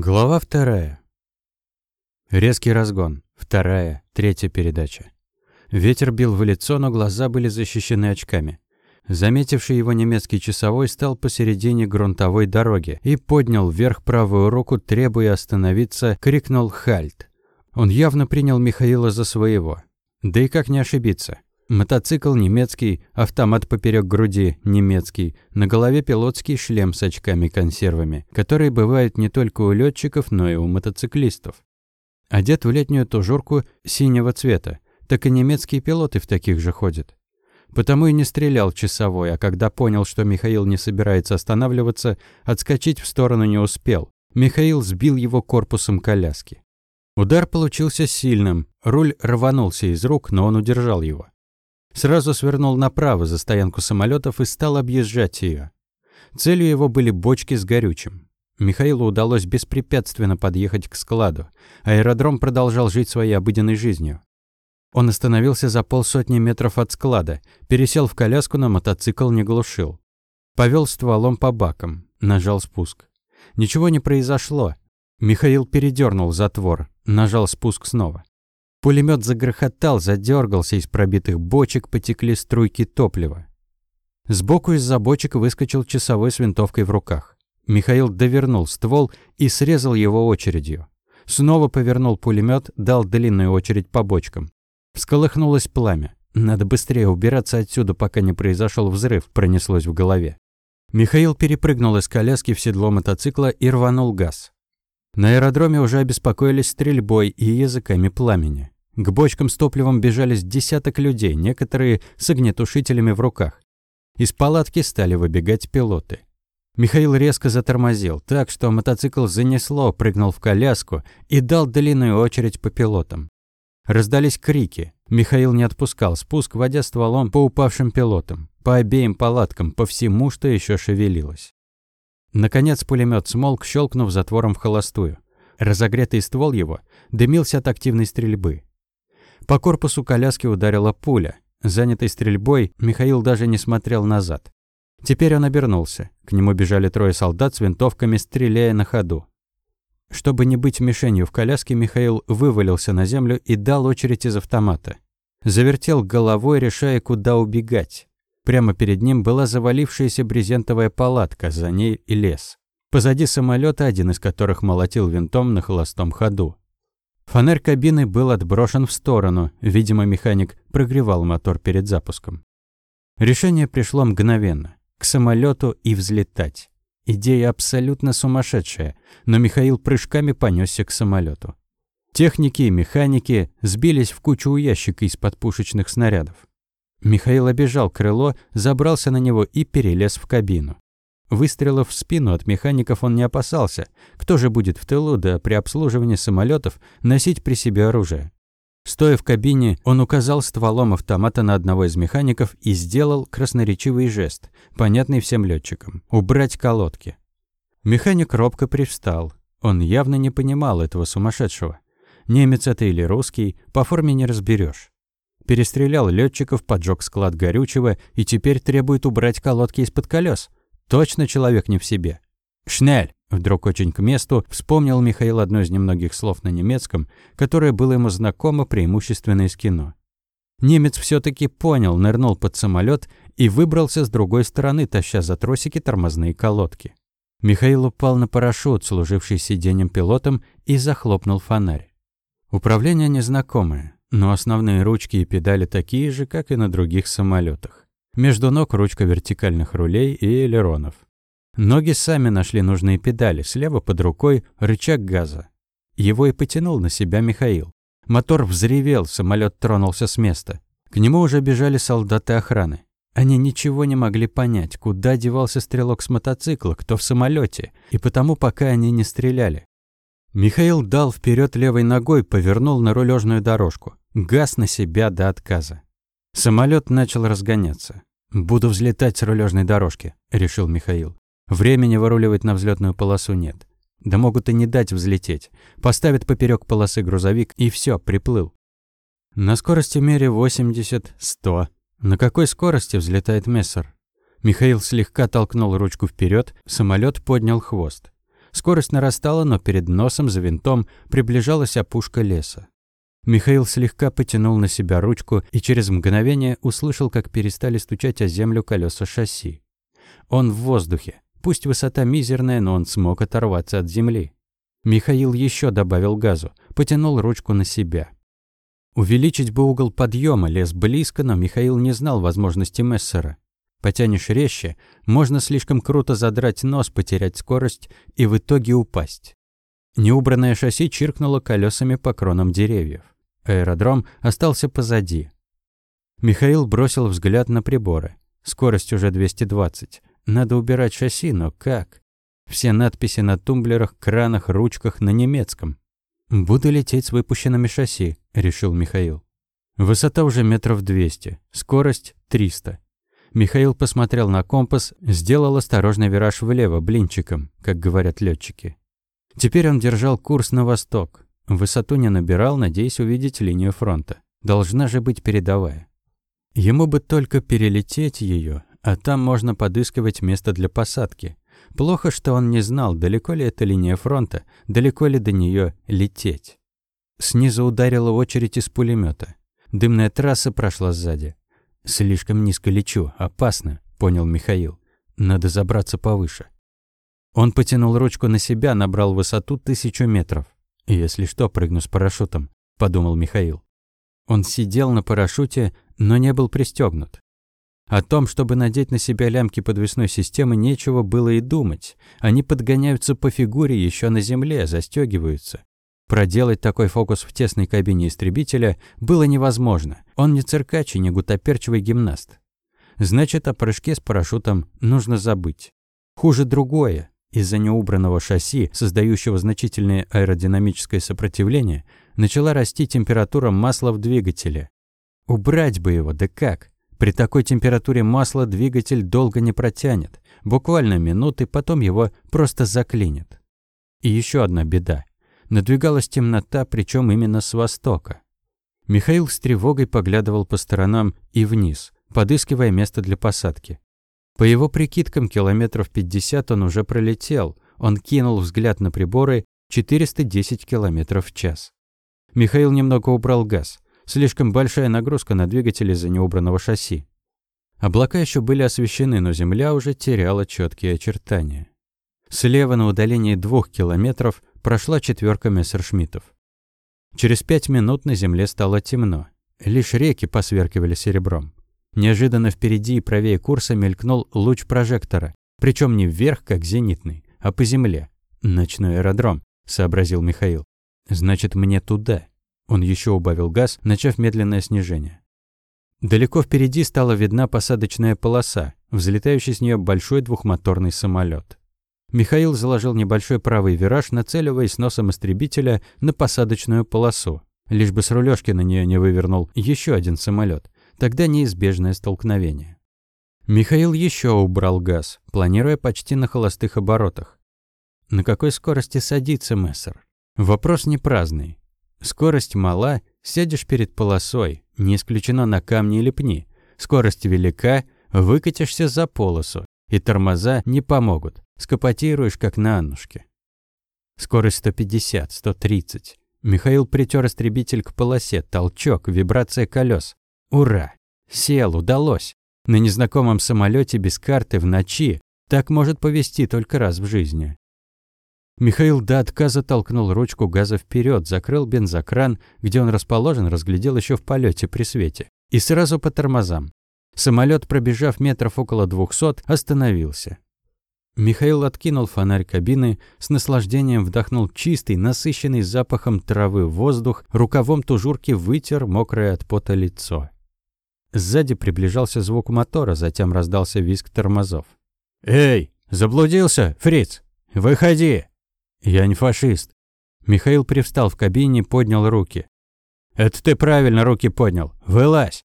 Глава вторая. Резкий разгон. Вторая, третья передача. Ветер бил в лицо, но глаза были защищены очками. Заметивший его немецкий часовой стал посередине грунтовой дороги и поднял вверх правую руку, требуя остановиться, крикнул «Хальт!». Он явно принял Михаила за своего. Да и как не ошибиться. Мотоцикл немецкий, автомат поперек груди немецкий, на голове пилотский шлем с очками-консервами, которые бывают не только у летчиков, но и у мотоциклистов. Одет в летнюю тужурку синего цвета, так и немецкие пилоты в таких же ходят. Потому и не стрелял часовой, а когда понял, что Михаил не собирается останавливаться, отскочить в сторону не успел. Михаил сбил его корпусом коляски. Удар получился сильным, руль рванулся из рук, но он удержал его. Сразу свернул направо за стоянку самолетов и стал объезжать ее. Целью его были бочки с горючим. Михаилу удалось беспрепятственно подъехать к складу. Аэродром продолжал жить своей обыденной жизнью. Он остановился за полсотни метров от склада, пересел в коляску, на мотоцикл не глушил. Повел стволом по бакам, нажал спуск. Ничего не произошло. Михаил передернул затвор, нажал спуск снова. Пулемет загрохотал, задергался, из пробитых бочек потекли струйки топлива. Сбоку из-за бочек выскочил часовой с винтовкой в руках. Михаил довернул ствол и срезал его очередью. Снова повернул пулемет, дал длинную очередь по бочкам. Всколыхнулось пламя. Надо быстрее убираться отсюда, пока не произошел взрыв, пронеслось в голове. Михаил перепрыгнул из коляски в седло мотоцикла и рванул газ. На аэродроме уже обеспокоились стрельбой и языками пламени. К бочкам с топливом бежались десяток людей, некоторые с огнетушителями в руках. Из палатки стали выбегать пилоты. Михаил резко затормозил, так что мотоцикл занесло, прыгнул в коляску и дал длинную очередь по пилотам. Раздались крики. Михаил не отпускал спуск, водя стволом по упавшим пилотам, по обеим палаткам, по всему, что еще шевелилось. Наконец пулемет смолк, щелкнув затвором в холостую. Разогретый ствол его дымился от активной стрельбы. По корпусу коляски ударила пуля. Занятый стрельбой, Михаил даже не смотрел назад. Теперь он обернулся. К нему бежали трое солдат с винтовками, стреляя на ходу. Чтобы не быть мишенью в коляске, Михаил вывалился на землю и дал очередь из автомата. Завертел головой, решая, куда убегать. Прямо перед ним была завалившаяся брезентовая палатка, за ней и лес. Позади самолета, один из которых молотил винтом на холостом ходу. Фонарь кабины был отброшен в сторону, видимо, механик прогревал мотор перед запуском. Решение пришло мгновенно. К самолету и взлетать. Идея абсолютно сумасшедшая, но Михаил прыжками понесся к самолету. Техники и механики сбились в кучу у ящика из-под пушечных снарядов. Михаил обежал крыло, забрался на него и перелез в кабину. Выстрелов в спину от механиков он не опасался. Кто же будет в тылу, да при обслуживании самолетов носить при себе оружие? Стоя в кабине, он указал стволом автомата на одного из механиков и сделал красноречивый жест, понятный всем летчикам – убрать колодки. Механик робко привстал. Он явно не понимал этого сумасшедшего. Немец это или русский, по форме не разберешь перестрелял летчиков, поджег склад горючего и теперь требует убрать колодки из-под колес. Точно человек не в себе. «Шнель!» Вдруг очень к месту вспомнил Михаил одно из немногих слов на немецком, которое было ему знакомо преимущественно из кино. Немец все таки понял, нырнул под самолет и выбрался с другой стороны, таща за тросики тормозные колодки. Михаил упал на парашют, служивший сиденьем пилотом, и захлопнул фонарь. Управление незнакомое. Но основные ручки и педали такие же, как и на других самолетах. Между ног ручка вертикальных рулей и элеронов. Ноги сами нашли нужные педали, слева под рукой рычаг газа. Его и потянул на себя Михаил. Мотор взревел, самолет тронулся с места. К нему уже бежали солдаты охраны. Они ничего не могли понять, куда девался стрелок с мотоцикла, кто в самолете, и потому пока они не стреляли. Михаил дал вперед левой ногой, повернул на рулежную дорожку. Газ на себя до отказа. Самолет начал разгоняться. «Буду взлетать с рулежной дорожки», – решил Михаил. «Времени выруливать на взлетную полосу нет. Да могут и не дать взлететь. Поставят поперек полосы грузовик, и все, приплыл. На скорости мере 80-100. На какой скорости взлетает Мессер? Михаил слегка толкнул ручку вперед, самолет поднял хвост. Скорость нарастала, но перед носом за винтом приближалась опушка леса. Михаил слегка потянул на себя ручку и через мгновение услышал, как перестали стучать о землю колеса шасси. Он в воздухе. Пусть высота мизерная, но он смог оторваться от земли. Михаил еще добавил газу, потянул ручку на себя. Увеличить бы угол подъема, лес близко, но Михаил не знал возможности Мессера. Потянешь резче, можно слишком круто задрать нос, потерять скорость и в итоге упасть. Неубранное шасси чиркнуло колесами по кронам деревьев. Аэродром остался позади. Михаил бросил взгляд на приборы. Скорость уже 220. Надо убирать шасси, но как? Все надписи на тумблерах, кранах, ручках на немецком. «Буду лететь с выпущенными шасси», – решил Михаил. Высота уже метров 200, скорость 300. Михаил посмотрел на компас, сделал осторожный вираж влево, блинчиком, как говорят летчики. Теперь он держал курс на восток. Высоту не набирал, надеясь увидеть линию фронта. Должна же быть передовая. Ему бы только перелететь ее, а там можно подыскивать место для посадки. Плохо, что он не знал, далеко ли эта линия фронта, далеко ли до нее лететь. Снизу ударила очередь из пулемета. Дымная трасса прошла сзади. «Слишком низко лечу, опасно», — понял Михаил. «Надо забраться повыше». Он потянул ручку на себя, набрал высоту тысячу метров. «Если что, прыгну с парашютом», — подумал Михаил. Он сидел на парашюте, но не был пристегнут. О том, чтобы надеть на себя лямки подвесной системы, нечего было и думать. Они подгоняются по фигуре еще на земле, застегиваются. Проделать такой фокус в тесной кабине истребителя было невозможно. Он не циркач и не гутоперчивый гимнаст. Значит, о прыжке с парашютом нужно забыть. Хуже другое. Из-за неубранного шасси, создающего значительное аэродинамическое сопротивление, начала расти температура масла в двигателе. Убрать бы его, да как? При такой температуре масла двигатель долго не протянет, буквально минуты, потом его просто заклинит. И еще одна беда. Надвигалась темнота, причем именно с востока. Михаил с тревогой поглядывал по сторонам и вниз, подыскивая место для посадки. По его прикидкам, километров 50 он уже пролетел. Он кинул взгляд на приборы 410 километров в час. Михаил немного убрал газ. Слишком большая нагрузка на двигатель из-за неубранного шасси. Облака еще были освещены, но земля уже теряла четкие очертания. Слева на удалении двух километров прошла четверка мессершмиттов. Через пять минут на земле стало темно. Лишь реки посверкивали серебром. Неожиданно впереди и правее курса мелькнул луч прожектора. Причем не вверх, как зенитный, а по земле. «Ночной аэродром», — сообразил Михаил. «Значит, мне туда». Он еще убавил газ, начав медленное снижение. Далеко впереди стала видна посадочная полоса, взлетающий с нее большой двухмоторный самолет. Михаил заложил небольшой правый вираж, нацеливаясь носом истребителя на посадочную полосу, лишь бы с рулежки на нее не вывернул еще один самолет. Тогда неизбежное столкновение. Михаил еще убрал газ, планируя почти на холостых оборотах. На какой скорости садится Мессер? Вопрос не праздный. Скорость мала, сядешь перед полосой, не исключено на камне или пни. Скорость велика, выкатишься за полосу, и тормоза не помогут. Скопотируешь, как на Аннушке. Скорость 150, 130. Михаил притер истребитель к полосе, толчок, вибрация колес. Ура! Сел, удалось. На незнакомом самолете без карты в ночи. Так может повести только раз в жизни. Михаил до отказа толкнул ручку газа вперед, закрыл бензокран, где он расположен, разглядел еще в полете при свете. И сразу по тормозам. Самолет, пробежав метров около двухсот, остановился. Михаил откинул фонарь кабины, с наслаждением вдохнул чистый, насыщенный запахом травы воздух, рукавом тужурки вытер мокрое от пота лицо. Сзади приближался звук мотора, затем раздался визг тормозов. «Эй, заблудился, фриц? Выходи!» «Я не фашист». Михаил привстал в кабине, поднял руки. «Это ты правильно руки поднял. Вылазь!»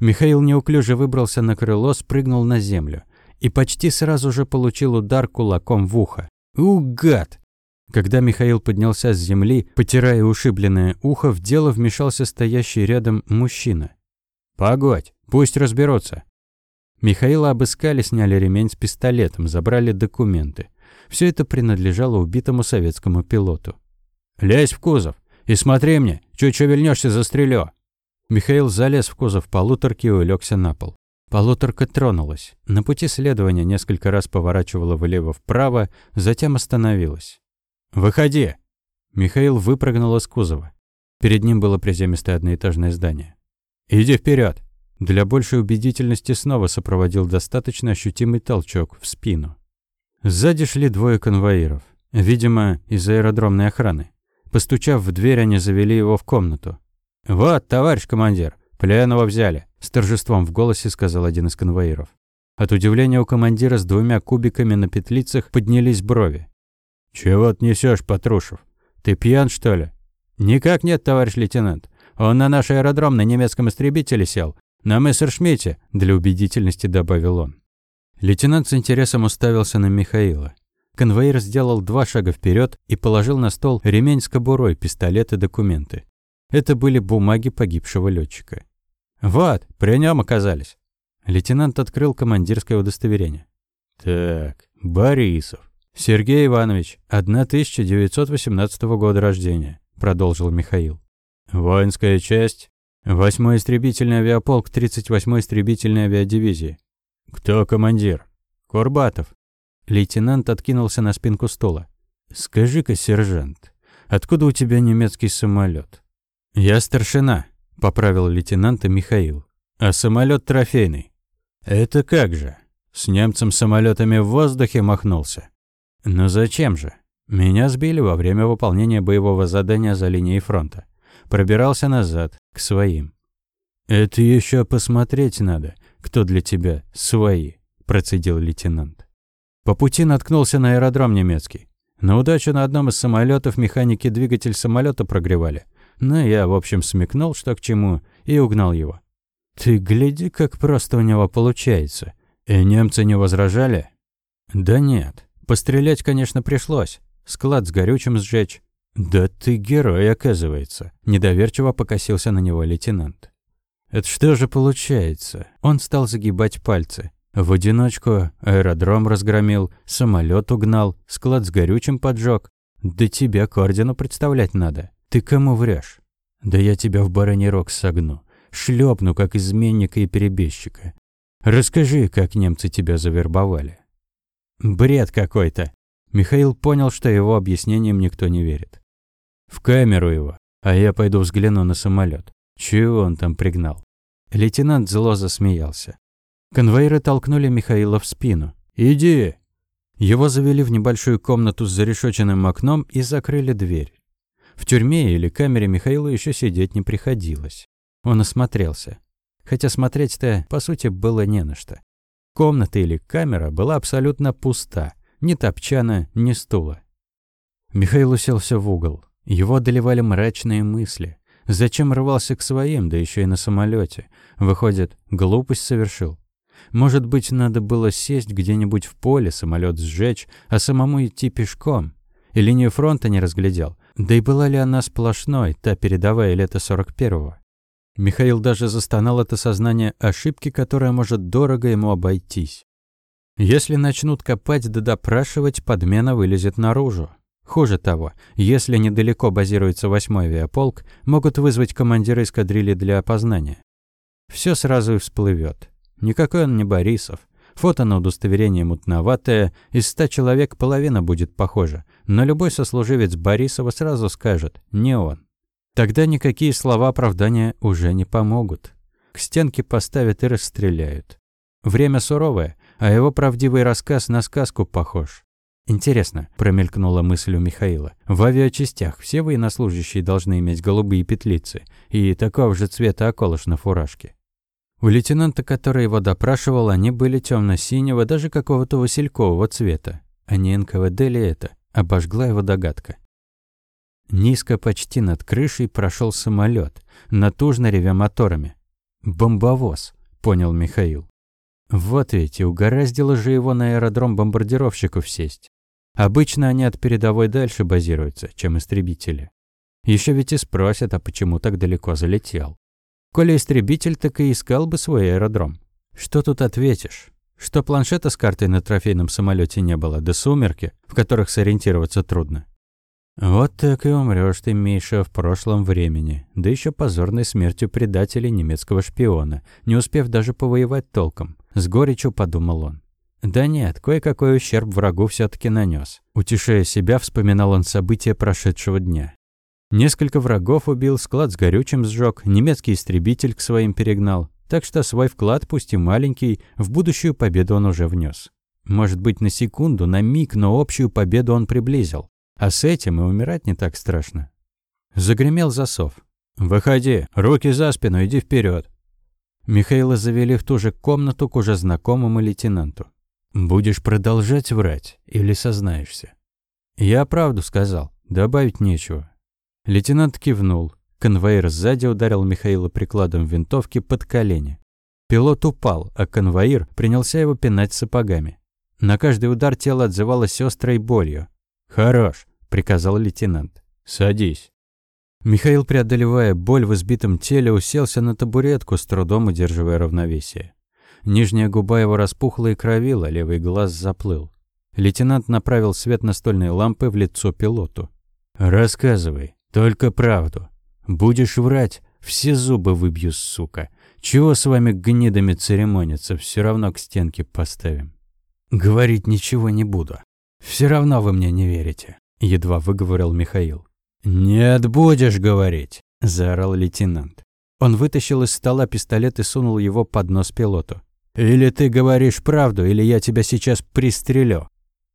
Михаил неуклюже выбрался на крыло, спрыгнул на землю. И почти сразу же получил удар кулаком в ухо. «У, гад!» Когда Михаил поднялся с земли, потирая ушибленное ухо, в дело вмешался стоящий рядом мужчина. «Погодь, пусть разберутся». Михаила обыскали, сняли ремень с пистолетом, забрали документы. Все это принадлежало убитому советскому пилоту. «Лезь в кузов и смотри мне, чуть шевельнешься, застрелю!» Михаил залез в кузов полуторки и улегся на пол. Полуторка тронулась. На пути следования несколько раз поворачивала влево-вправо, затем остановилась. «Выходи!» Михаил выпрыгнул из кузова. Перед ним было приземистое одноэтажное здание. «Иди вперед! Для большей убедительности снова сопроводил достаточно ощутимый толчок в спину. Сзади шли двое конвоиров, видимо, из аэродромной охраны. Постучав в дверь, они завели его в комнату. «Вот, товарищ командир, пленного взяли», – с торжеством в голосе сказал один из конвоиров. От удивления у командира с двумя кубиками на петлицах поднялись брови. «Чего ты несешь, Патрушев? Ты пьян, что ли?» «Никак нет, товарищ лейтенант. Он на наш аэродром на немецком истребителе сел. На Мессершмитте», – для убедительности добавил он. Лейтенант с интересом уставился на Михаила. Конвоир сделал два шага вперед и положил на стол ремень с кобурой, пистолет и документы. Это были бумаги погибшего летчика. «Вот, при нем оказались». Лейтенант открыл командирское удостоверение. «Так, Борисов. Сергей Иванович, 1918 года рождения продолжил Михаил. Воинская часть. Восьмой истребительный авиаполк 38-й истребительной авиадивизии. Кто командир? Курбатов. Лейтенант откинулся на спинку стула. Скажи-ка, сержант, откуда у тебя немецкий самолет? Я старшина, поправил лейтенанта Михаил. А самолет трофейный. Это как же? С немцем самолетами в воздухе махнулся. Но зачем же? Меня сбили во время выполнения боевого задания за линией фронта. Пробирался назад, к своим. «Это еще посмотреть надо, кто для тебя свои», – процедил лейтенант. По пути наткнулся на аэродром немецкий. На удачу на одном из самолетов механики двигатель самолета прогревали. Но я, в общем, смекнул, что к чему, и угнал его. «Ты гляди, как просто у него получается. И немцы не возражали?» «Да нет. Пострелять, конечно, пришлось. Склад с горючим сжечь. Да ты герой, оказывается. Недоверчиво покосился на него лейтенант. Это что же получается? Он стал загибать пальцы. В одиночку аэродром разгромил, самолет угнал, склад с горючим поджег. Да тебя к ордену представлять надо. Ты кому врешь? Да я тебя в бараний рог согну. Шлепну, как изменника и перебежчика. Расскажи, как немцы тебя завербовали. Бред какой-то. Михаил понял, что его объяснениям никто не верит. «В камеру его, а я пойду взгляну на самолет. Чего он там пригнал?» Лейтенант зло засмеялся. Конвоиры толкнули Михаила в спину. «Иди!» Его завели в небольшую комнату с зарешоченным окном и закрыли дверь. В тюрьме или камере Михаилу еще сидеть не приходилось. Он осмотрелся. Хотя смотреть-то, по сути, было не на что. Комната или камера была абсолютно пуста. Ни топчана, ни стула. Михаил уселся в угол. Его одолевали мрачные мысли. Зачем рвался к своим, да еще и на самолете? Выходит, глупость совершил. Может быть, надо было сесть где-нибудь в поле, самолет сжечь, а самому идти пешком? И линию фронта не разглядел. Да и была ли она сплошной, та передовая лето 41-го? Михаил даже застонал это сознание ошибки, которая может дорого ему обойтись. Если начнут копать да допрашивать, подмена вылезет наружу. Хуже того, если недалеко базируется восьмой авиаполк, могут вызвать командира эскадрильи для опознания. Все сразу и всплывет. Никакой он не Борисов. Фото на удостоверении мутноватое, из ста человек половина будет похожа, но любой сослуживец Борисова сразу скажет «не он». Тогда никакие слова оправдания уже не помогут. К стенке поставят и расстреляют. Время суровое, а его правдивый рассказ на сказку похож. Интересно, промелькнула мысль у Михаила. В авиачастях все военнослужащие должны иметь голубые петлицы и такого же цвета околыш на фуражке. У лейтенанта, который его допрашивал, они были темно-синего, даже какого-то василькового цвета. А не НКВД ли это? Обожгла его догадка. Низко, почти над крышей, прошел самолет, натужно ревя моторами. «Бомбовоз», — понял Михаил. Вот ведь и угораздило же его на аэродром бомбардировщиков сесть. Обычно они от передовой дальше базируются, чем истребители. Еще ведь и спросят, а почему так далеко залетел. Коли истребитель, так и искал бы свой аэродром. Что тут ответишь? Что планшета с картой на трофейном самолете не было, да сумерки, в которых сориентироваться трудно. Вот так и умрёшь ты, Миша, в прошлом времени, да еще позорной смертью предателя немецкого шпиона, не успев даже повоевать толком. С горечью подумал он. Да нет, кое-какой ущерб врагу все таки нанес. Утешая себя, вспоминал он события прошедшего дня. Несколько врагов убил, склад с горючим сжег, немецкий истребитель к своим перегнал. Так что свой вклад, пусть и маленький, в будущую победу он уже внес. Может быть, на секунду, на миг, но общую победу он приблизил. А с этим и умирать не так страшно. Загремел засов. «Выходи, руки за спину, иди вперед. Михаила завели в ту же комнату к уже знакомому лейтенанту. «Будешь продолжать врать или сознаешься?» «Я правду сказал, добавить нечего». Лейтенант кивнул. Конвоир сзади ударил Михаила прикладом винтовки под колени. Пилот упал, а конвоир принялся его пинать сапогами. На каждый удар тело отзывалось острой болью. «Хорош», — приказал лейтенант. «Садись». Михаил, преодолевая боль в избитом теле, уселся на табуретку, с трудом удерживая равновесие. Нижняя губа его распухла и кровила, левый глаз заплыл. Лейтенант направил свет настольной лампы в лицо пилоту. «Рассказывай, только правду. Будешь врать, все зубы выбью, сука. Чего с вами гнидами церемониться, все равно к стенке поставим». «Говорить ничего не буду. Все равно вы мне не верите», — едва выговорил Михаил. «Нет, будешь говорить», — заорал лейтенант. Он вытащил из стола пистолет и сунул его под нос пилоту. «Или ты говоришь правду, или я тебя сейчас пристрелю».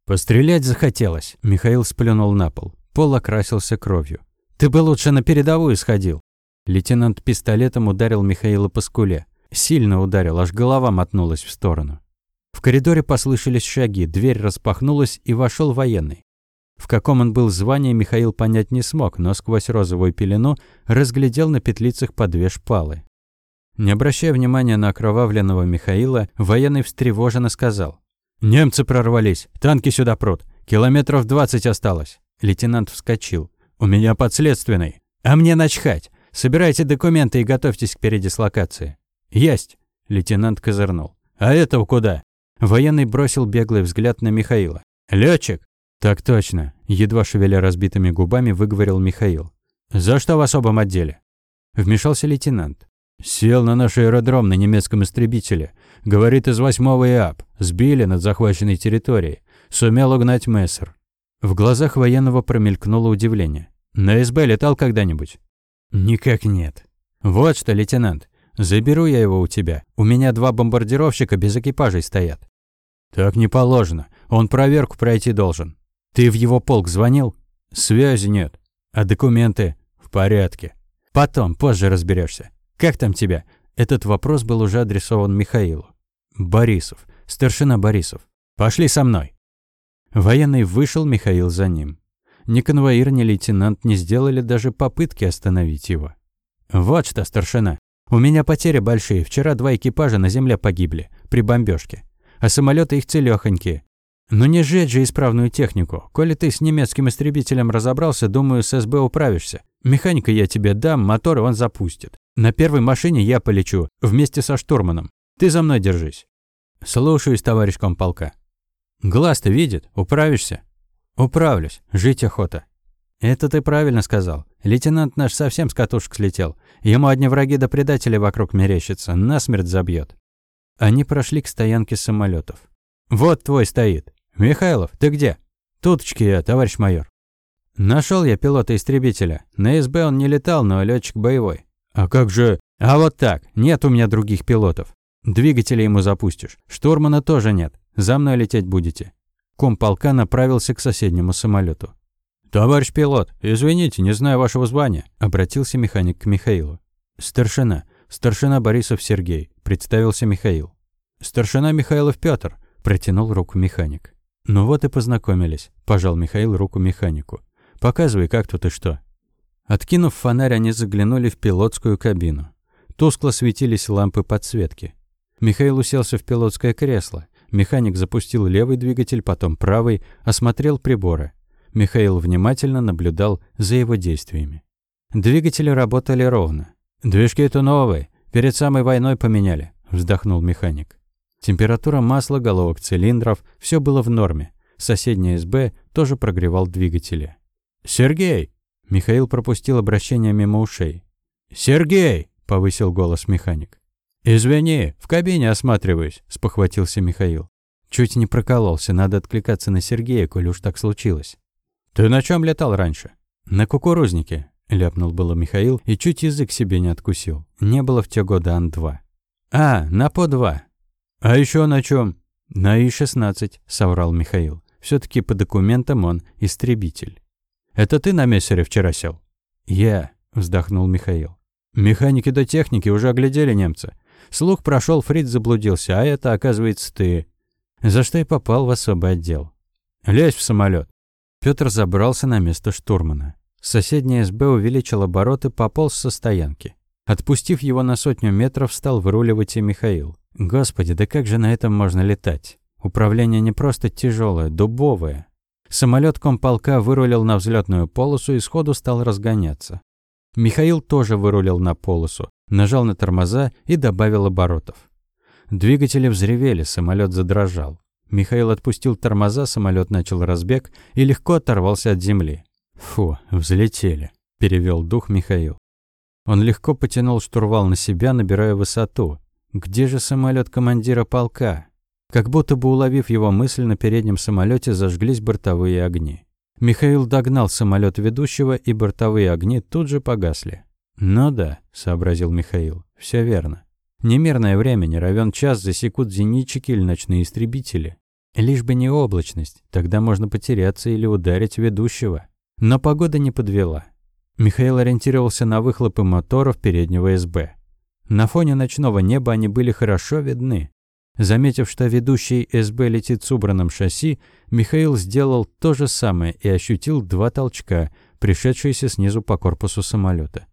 «Пострелять захотелось», — Михаил сплюнул на пол. Пол окрасился кровью. «Ты бы лучше на передовую сходил». Лейтенант пистолетом ударил Михаила по скуле. Сильно ударил, аж голова мотнулась в сторону. В коридоре послышались шаги, дверь распахнулась, и вошел военный. В каком он был звании, Михаил понять не смог, но сквозь розовую пелену разглядел на петлицах по две шпалы. Не обращая внимания на окровавленного Михаила, военный встревоженно сказал. «Немцы прорвались, танки сюда прут, километров двадцать осталось». Лейтенант вскочил. «У меня подследственный. А мне начхать. Собирайте документы и готовьтесь к передислокации». «Есть!» Лейтенант козырнул. «А этого куда?» Военный бросил беглый взгляд на Михаила. Летчик. «Так точно», – едва шевеля разбитыми губами, выговорил Михаил. «За что в особом отделе?» Вмешался лейтенант. «Сел на наш аэродром на немецком истребителе. Говорит, из восьмого ИАП. Сбили над захваченной территорией. Сумел угнать мессер». В глазах военного промелькнуло удивление. «На СБ летал когда-нибудь?» «Никак нет». «Вот что, лейтенант, Заберу я его у тебя. У меня два бомбардировщика без экипажей стоят. Так не положено. Он проверку пройти должен. Ты в его полк звонил? Связи нет. А документы? В порядке. Потом, позже разберешься. Как там тебя? Этот вопрос был уже адресован Михаилу. Борисов. Старшина Борисов. Пошли со мной. Военный вышел, Михаил за ним. Ни конвоир, ни лейтенант не сделали даже попытки остановить его. «Вот что, старшина, у меня потери большие. Вчера два экипажа на земле погибли при бомбежке, а самолеты их целёхонькие. Но не сжечь же исправную технику. Коли ты с немецким истребителем разобрался, думаю, с СБ управишься. Механика я тебе дам, моторы он запустит. На первой машине я полечу, вместе со штурманом. Ты за мной держись. Слушаюсь, товарищ комполка. Глаз-то видит, управишься? Управлюсь, жить охота. Это ты правильно сказал. Лейтенант наш совсем с катушек слетел. Ему одни враги да предатели вокруг мерещатся, насмерть забьет. Они прошли к стоянке самолетов. «Вот твой стоит. Михайлов, ты где?» «Туточки я, товарищ майор». Нашел я пилота-истребителя. На СБ он не летал, но летчик боевой. А как же... А вот так. Нет у меня других пилотов. Двигатели ему запустишь. Штурмана тоже нет. За мной лететь будете. Комполка направился к соседнему самолету. «Товарищ пилот, извините, не знаю вашего звания», – обратился механик к Михаилу. «Старшина. Старшина Борисов Сергей», – представился Михаил. «Старшина Михайлов Пётр», – протянул руку механик. «Ну вот и познакомились», – пожал Михаил руку механику. «Показывай, как тут и что». Откинув фонарь, они заглянули в пилотскую кабину. Тускло светились лампы подсветки. Михаил уселся в пилотское кресло. Механик запустил левый двигатель, потом правый, осмотрел приборы. Михаил внимательно наблюдал за его действиями. Двигатели работали ровно. «Движки-то новые, перед самой войной поменяли», – вздохнул механик. Температура масла, головок цилиндров – все было в норме. Соседний СБ тоже прогревал двигатели. «Сергей!» – Михаил пропустил обращение мимо ушей. «Сергей!» – повысил голос механик. «Извини, в кабине осматриваюсь», – спохватился Михаил. Чуть не прокололся, надо откликаться на Сергея, коль уж так случилось. «Ты на чем летал раньше?» «На кукурузнике», – ляпнул было Михаил и чуть язык себе не откусил. Не было в те годы Ан-2. «А, на По-2». «А еще на чем? «На И-16», – соврал Михаил. все таки по документам он истребитель. «Это ты на мессере вчера сел?» «Я», – вздохнул Михаил. «Механики до техники уже оглядели немца. Слух прошел, Фриц заблудился, а это, оказывается, ты. За что и попал в особый отдел. Лезь в самолет. Петр забрался на место штурмана. Соседний СБ увеличил обороты, пополз со стоянки. Отпустив его на сотню метров, стал выруливать и Михаил. Господи, да как же на этом можно летать? Управление не просто тяжелое, дубовое. Самолет комполка вырулил на взлетную полосу и сходу стал разгоняться. Михаил тоже вырулил на полосу, нажал на тормоза и добавил оборотов. Двигатели взревели, самолет задрожал. Михаил отпустил тормоза, самолет начал разбег и легко оторвался от земли. «Фу, взлетели», – перевел дух Михаил. Он легко потянул штурвал на себя, набирая высоту. Где же самолет командира полка? Как будто бы уловив его мысль, на переднем самолете зажглись бортовые огни. Михаил догнал самолет ведущего, и бортовые огни тут же погасли. «Ну да», – сообразил Михаил, – «все верно. Немерное время, не равен час, засекут зенитчики или ночные истребители. Лишь бы не облачность, тогда можно потеряться или ударить ведущего». Но погода не подвела. Михаил ориентировался на выхлопы моторов переднего СБ. На фоне ночного неба они были хорошо видны. Заметив, что ведущий СБ летит с убранным шасси, Михаил сделал то же самое и ощутил два толчка, пришедшиеся снизу по корпусу самолета.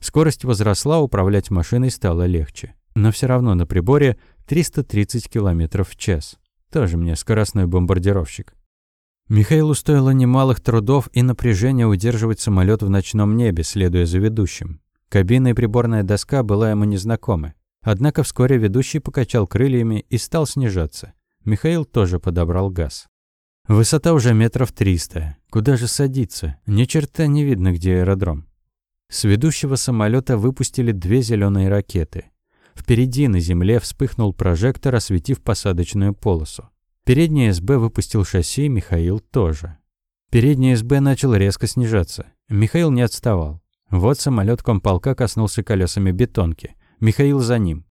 Скорость возросла, управлять машиной стало легче. Но все равно на приборе 330 км в час. Тоже мне скоростной бомбардировщик. Михаилу стоило немалых трудов и напряжения удерживать самолет в ночном небе, следуя за ведущим. Кабина и приборная доска была ему незнакомы. Однако вскоре ведущий покачал крыльями и стал снижаться. Михаил тоже подобрал газ. Высота уже метров триста. Куда же садиться? Ни черта не видно, где аэродром. С ведущего самолета выпустили две зеленые ракеты. Впереди на земле вспыхнул прожектор, осветив посадочную полосу. Передний СБ выпустил шасси, Михаил тоже. Передний СБ начал резко снижаться. Михаил не отставал. Вот самолет комполка коснулся колесами бетонки. Михаил за ним.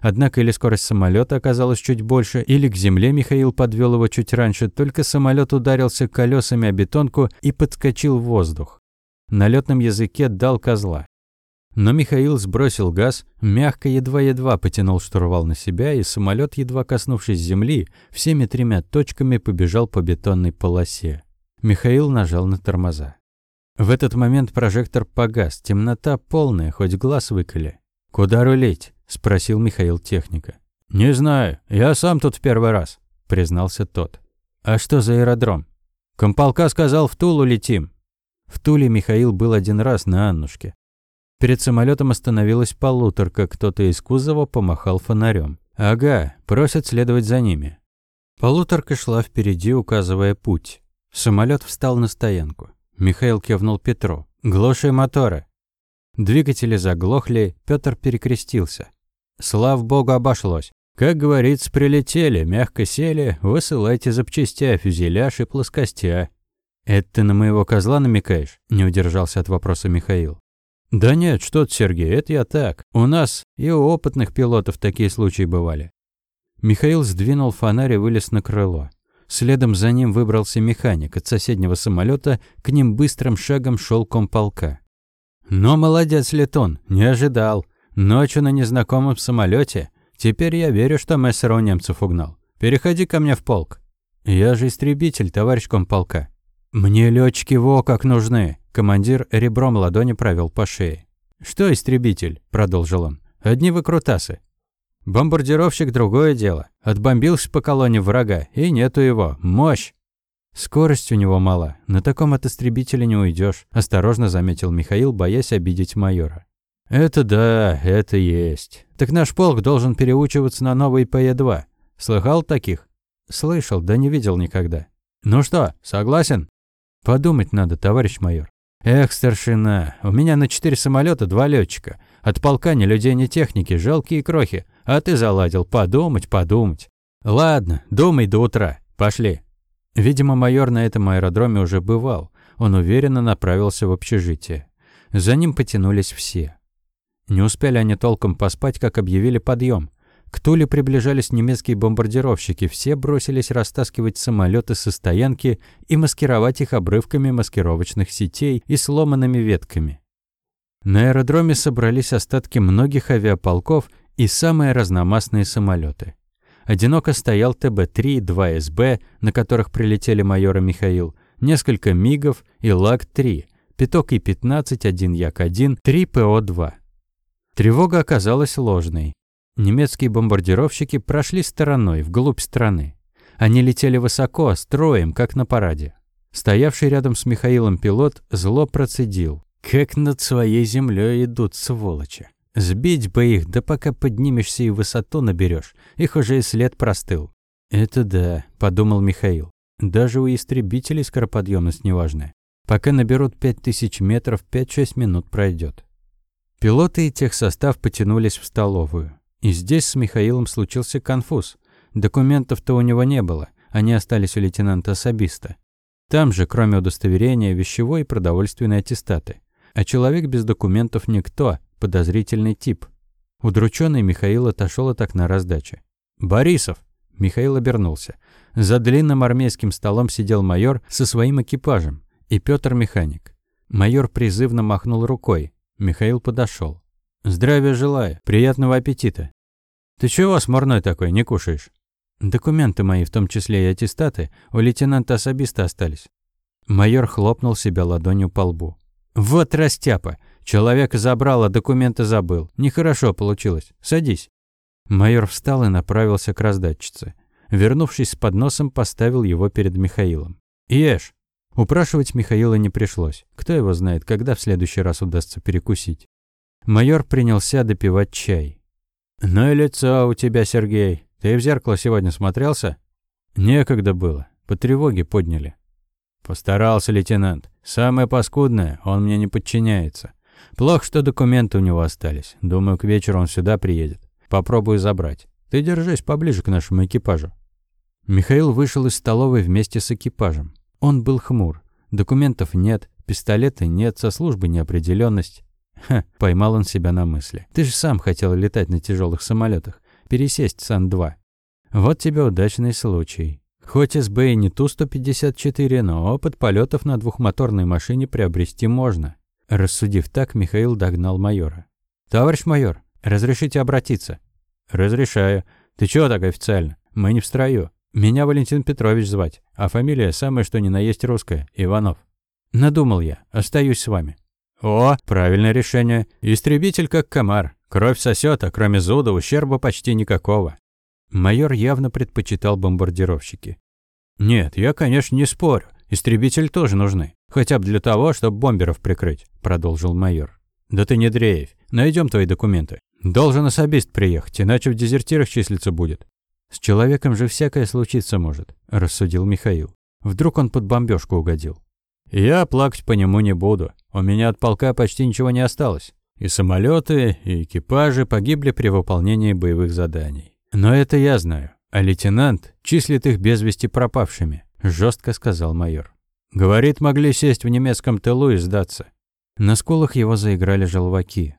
Однако или скорость самолета оказалась чуть больше, или к земле Михаил подвел его чуть раньше, только самолет ударился колесами о бетонку и подскочил в воздух. На летном языке дал козла. Но Михаил сбросил газ, мягко едва-едва потянул штурвал на себя, и самолет, едва коснувшись земли, всеми тремя точками побежал по бетонной полосе. Михаил нажал на тормоза. В этот момент прожектор погас, темнота полная, хоть глаз выколи. «Куда рулить?» – спросил Михаил техника. «Не знаю, я сам тут в первый раз», – признался тот. «А что за аэродром?» «Комполка сказал, в Тулу летим». В Туле Михаил был один раз на Аннушке. Перед самолетом остановилась полуторка, кто-то из кузова помахал фонарем. «Ага, просят следовать за ними». Полуторка шла впереди, указывая путь. Самолет встал на стоянку. Михаил кивнул Петру. «Глуши моторы». Двигатели заглохли, Петр перекрестился. Слав богу, обошлось. Как говорится, прилетели, мягко сели, высылайте запчастя, фюзеляж и плоскостя. «Это ты на моего козла намекаешь?» – не удержался от вопроса Михаил. «Да нет, что ты, Сергей, это я так. У нас и у опытных пилотов такие случаи бывали». Михаил сдвинул фонарь и вылез на крыло. Следом за ним выбрался механик от соседнего самолета, к ним быстрым шагом шел комполка. Но молодец, Летон, не ожидал. Ночью на незнакомом самолете. Теперь я верю, что мессера у немцев угнал. Переходи ко мне в полк. Я же истребитель, товарищ комполка. Мне летчики во как нужны. Командир ребром ладони провел по шее. «Что истребитель?» – продолжил он. «Одни выкрутасы. Бомбардировщик – другое дело. Отбомбился по колонне врага, и нету его. Мощь!» «Скорость у него мала. На таком от истребителя не уйдешь», – осторожно заметил Михаил, боясь обидеть майора. «Это да, это есть. Так наш полк должен переучиваться на новый ПЕ-2. Слыхал таких?» «Слышал, да не видел никогда». «Ну что, согласен?» «Подумать надо, товарищ майор». «Эх, старшина, у меня на четыре самолета два летчика. От полка ни людей, ни техники, жалкие крохи. А ты заладил. Подумать, подумать». «Ладно, думай до утра. Пошли». Видимо, майор на этом аэродроме уже бывал. Он уверенно направился в общежитие. За ним потянулись все. Не успели они толком поспать, как объявили подъем. К Туле приближались немецкие бомбардировщики, все бросились растаскивать самолеты со стоянки и маскировать их обрывками маскировочных сетей и сломанными ветками. На аэродроме собрались остатки многих авиаполков и самые разномастные самолеты. Одиноко стоял ТБ-3, 2СБ, на которых прилетели майор и Михаил, несколько МИГов и ЛАГ-3, пяток И-15, один Як-1, три ПО-2. Тревога оказалась ложной. Немецкие бомбардировщики прошли стороной, вглубь страны. Они летели высоко, строем, как на параде. Стоявший рядом с Михаилом пилот зло процедил. «Как над своей землей идут, сволочи! Сбить бы их, да пока поднимешься и высоту наберешь, их уже и след простыл». «Это да», — подумал Михаил. «Даже у истребителей скороподъемность неважная. Пока наберут 5000 метров, 5-6 минут пройдет. Пилоты и техсостав потянулись в столовую. И здесь с Михаилом случился конфуз. Документов-то у него не было, они остались у лейтенанта-особиста. Там же, кроме удостоверения, вещевой и продовольственные аттестаты. А человек без документов никто, подозрительный тип. Удрученный Михаил отошел от окна раздачи. «Борисов!» Михаил обернулся. За длинным армейским столом сидел майор со своим экипажем и Петр механик. Майор призывно махнул рукой. Михаил подошел. «Здравия желаю. Приятного аппетита». «Ты чего смурной такой, не кушаешь?» «Документы мои, в том числе и аттестаты, у лейтенанта-особиста остались». Майор хлопнул себя ладонью по лбу. «Вот растяпа! Человека забрал, а документы забыл. Нехорошо получилось. Садись». Майор встал и направился к раздатчице. Вернувшись с подносом, поставил его перед Михаилом. «Ешь!» Упрашивать Михаила не пришлось. Кто его знает, когда в следующий раз удастся перекусить. Майор принялся допивать чай. «Ну и лицо у тебя, Сергей. Ты в зеркало сегодня смотрелся?» «Некогда было. По тревоге подняли». «Постарался лейтенант. Самое паскудное, он мне не подчиняется. Плохо, что документы у него остались. Думаю, к вечеру он сюда приедет. Попробую забрать. Ты держись поближе к нашему экипажу». Михаил вышел из столовой вместе с экипажем. Он был хмур. Документов нет, пистолета нет, со службы неопределенность. Ха, поймал он себя на мысли. Ты же сам хотел летать на тяжелых самолетах, пересесть Сан-2. Вот тебе удачный случай. Хоть СБ и не Ту-154, но опыт полетов на двухмоторной машине приобрести можно. Рассудив так, Михаил догнал майора. «Товарищ майор, разрешите обратиться?» «Разрешаю. Ты чего так официально? Мы не в строю. Меня Валентин Петрович звать, а фамилия самая что ни на есть русская, Иванов». «Надумал я. Остаюсь с вами». «О, правильное решение. Истребитель как комар. Кровь сосет, а кроме зуда ущерба почти никакого». Майор явно предпочитал бомбардировщики. «Нет, я, конечно, не спорю. Истребитель тоже нужны. Хотя бы для того, чтобы бомберов прикрыть», – продолжил майор. «Да ты не дрейф. Найдем твои документы. Должен особист приехать, иначе в дезертирах числиться будет». «С человеком же всякое случиться может», – рассудил Михаил. «Вдруг он под бомбежку угодил». «Я плакать по нему не буду. У меня от полка почти ничего не осталось. И самолеты, и экипажи погибли при выполнении боевых заданий. Но это я знаю. А лейтенант числит их без вести пропавшими», – жестко сказал майор. «Говорит, могли сесть в немецком тылу и сдаться». На скулах его заиграли желваки.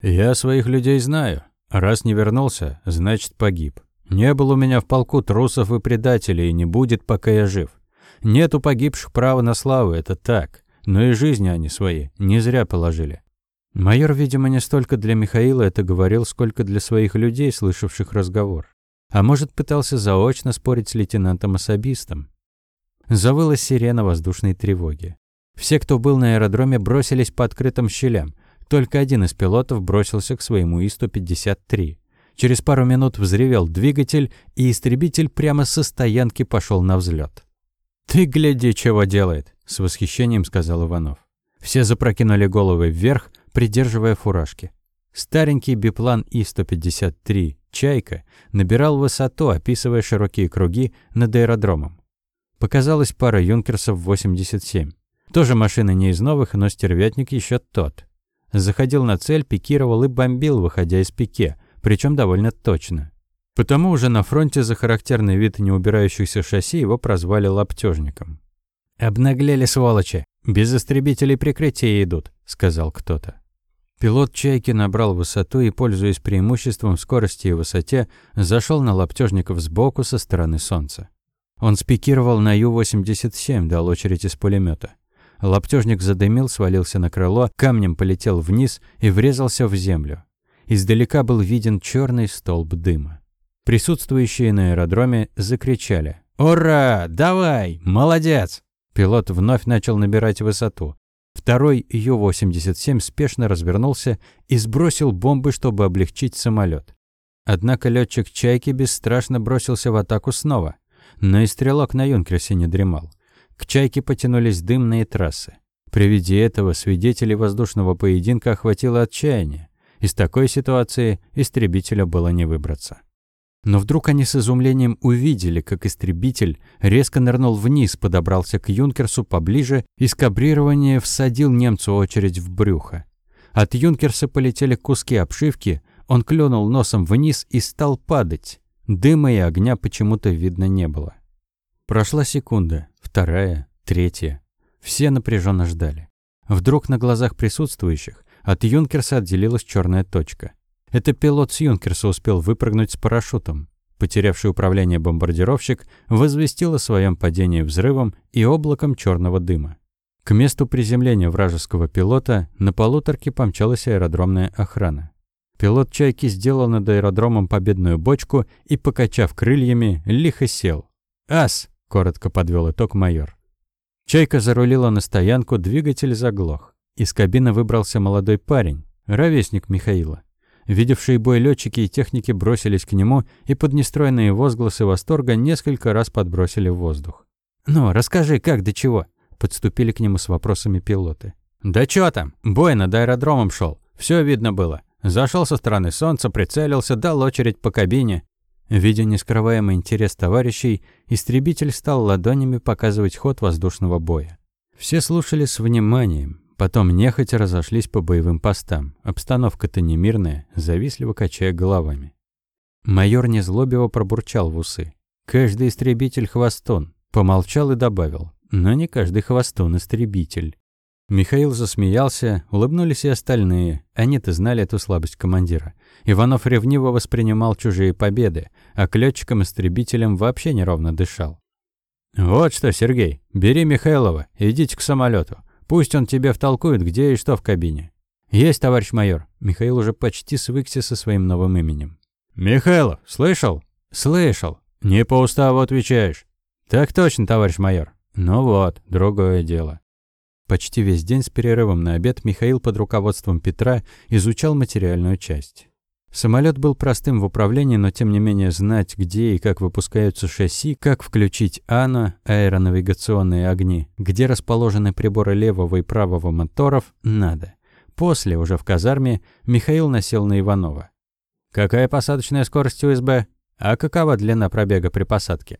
«Я своих людей знаю. Раз не вернулся, значит погиб. Не было у меня в полку трусов и предателей, и не будет, пока я жив. Нет у погибших права на славу, это так. Но и жизни они свои не зря положили. Майор, видимо, не столько для Михаила это говорил, сколько для своих людей, слышавших разговор. А может, пытался заочно спорить с лейтенантом-особистом. Завыла сирена воздушной тревоги. Все, кто был на аэродроме, бросились по открытым щелям. Только один из пилотов бросился к своему И-153. Через пару минут взревел двигатель, и истребитель прямо со стоянки пошел на взлет. «Ты гляди, чего делает!» – с восхищением сказал Иванов. Все запрокинули головы вверх, придерживая фуражки. Старенький биплан И-153 «Чайка» набирал высоту, описывая широкие круги над аэродромом. Показалась пара юнкерсов 87. Тоже машина не из новых, но стервятник еще тот. Заходил на цель, пикировал и бомбил, выходя из пике, причем довольно точно. Потому уже на фронте за характерный вид неубирающихся шасси его прозвали лаптежником. «Обнаглели сволочи! Без истребителей прикрытия идут», — сказал кто-то. Пилот «Чайки» набрал высоту и, пользуясь преимуществом в скорости и высоте, зашел на лаптежников сбоку со стороны солнца. Он спикировал на Ю-87, дал очередь из пулемета. Лаптежник задымил, свалился на крыло, камнем полетел вниз и врезался в землю. Издалека был виден черный столб дыма. Присутствующие на аэродроме закричали. «Ура! Давай! Молодец!» Пилот вновь начал набирать высоту. Второй Ю-87 спешно развернулся и сбросил бомбы, чтобы облегчить самолет. Однако летчик «Чайки» бесстрашно бросился в атаку снова. Но и стрелок на Юнкерсе не дремал. К «Чайке» потянулись дымные трассы. При виде этого свидетелей воздушного поединка охватило отчаяние. Из такой ситуации истребителя было не выбраться. Но вдруг они с изумлением увидели, как истребитель резко нырнул вниз, подобрался к Юнкерсу поближе и с кабрирования всадил немцу очередь в брюхо. От Юнкерса полетели куски обшивки, он клюнул носом вниз и стал падать. Дыма и огня почему-то видно не было. Прошла секунда, вторая, третья. Все напряженно ждали. Вдруг на глазах присутствующих от Юнкерса отделилась черная точка. Это пилот с Юнкерса успел выпрыгнуть с парашютом. Потерявший управление бомбардировщик возвестил о своем падении взрывом и облаком черного дыма. К месту приземления вражеского пилота на полуторке помчалась аэродромная охрана. Пилот «Чайки» сделал над аэродромом победную бочку и, покачав крыльями, лихо сел. «Ас!» – коротко подвел итог майор. «Чайка» зарулила на стоянку, двигатель заглох. Из кабины выбрался молодой парень, ровесник Михаила. Видевшие бой летчики и техники бросились к нему и под нестройные возгласы восторга несколько раз подбросили в воздух. «Ну, расскажи, как, до чего?» Подступили к нему с вопросами пилоты. «Да чё там? Бой над аэродромом шел. Все видно было. Зашел со стороны солнца, прицелился, дал очередь по кабине. Видя нескрываемый интерес товарищей, истребитель стал ладонями показывать ход воздушного боя. Все слушали с вниманием, потом нехотя разошлись по боевым постам. Обстановка-то не мирная, завистливо качая головами. Майор незлобиво пробурчал в усы. «Каждый истребитель хвостон», помолчал и добавил. «Но не каждый хвостон истребитель». Михаил засмеялся, улыбнулись и остальные. Они-то знали эту слабость командира. Иванов ревниво воспринимал чужие победы, а к летчикам-истребителям вообще неровно дышал. «Вот что, Сергей, бери Михайлова, идите к самолету. Пусть он тебе втолкует, где и что в кабине». «Есть, товарищ майор». Михаил уже почти свыкся со своим новым именем. «Михайлов, слышал?» «Слышал. Не по уставу отвечаешь». «Так точно, товарищ майор». «Ну вот, другое дело». Почти весь день с перерывом на обед Михаил под руководством Петра изучал материальную часть. Самолет был простым в управлении, но тем не менее знать, где и как выпускаются шасси, как включить АНО, аэронавигационные огни, где расположены приборы левого и правого моторов, надо. После, уже в казарме, Михаил насел на Иванова. «Какая посадочная скорость УСБ? А какова длина пробега при посадке?»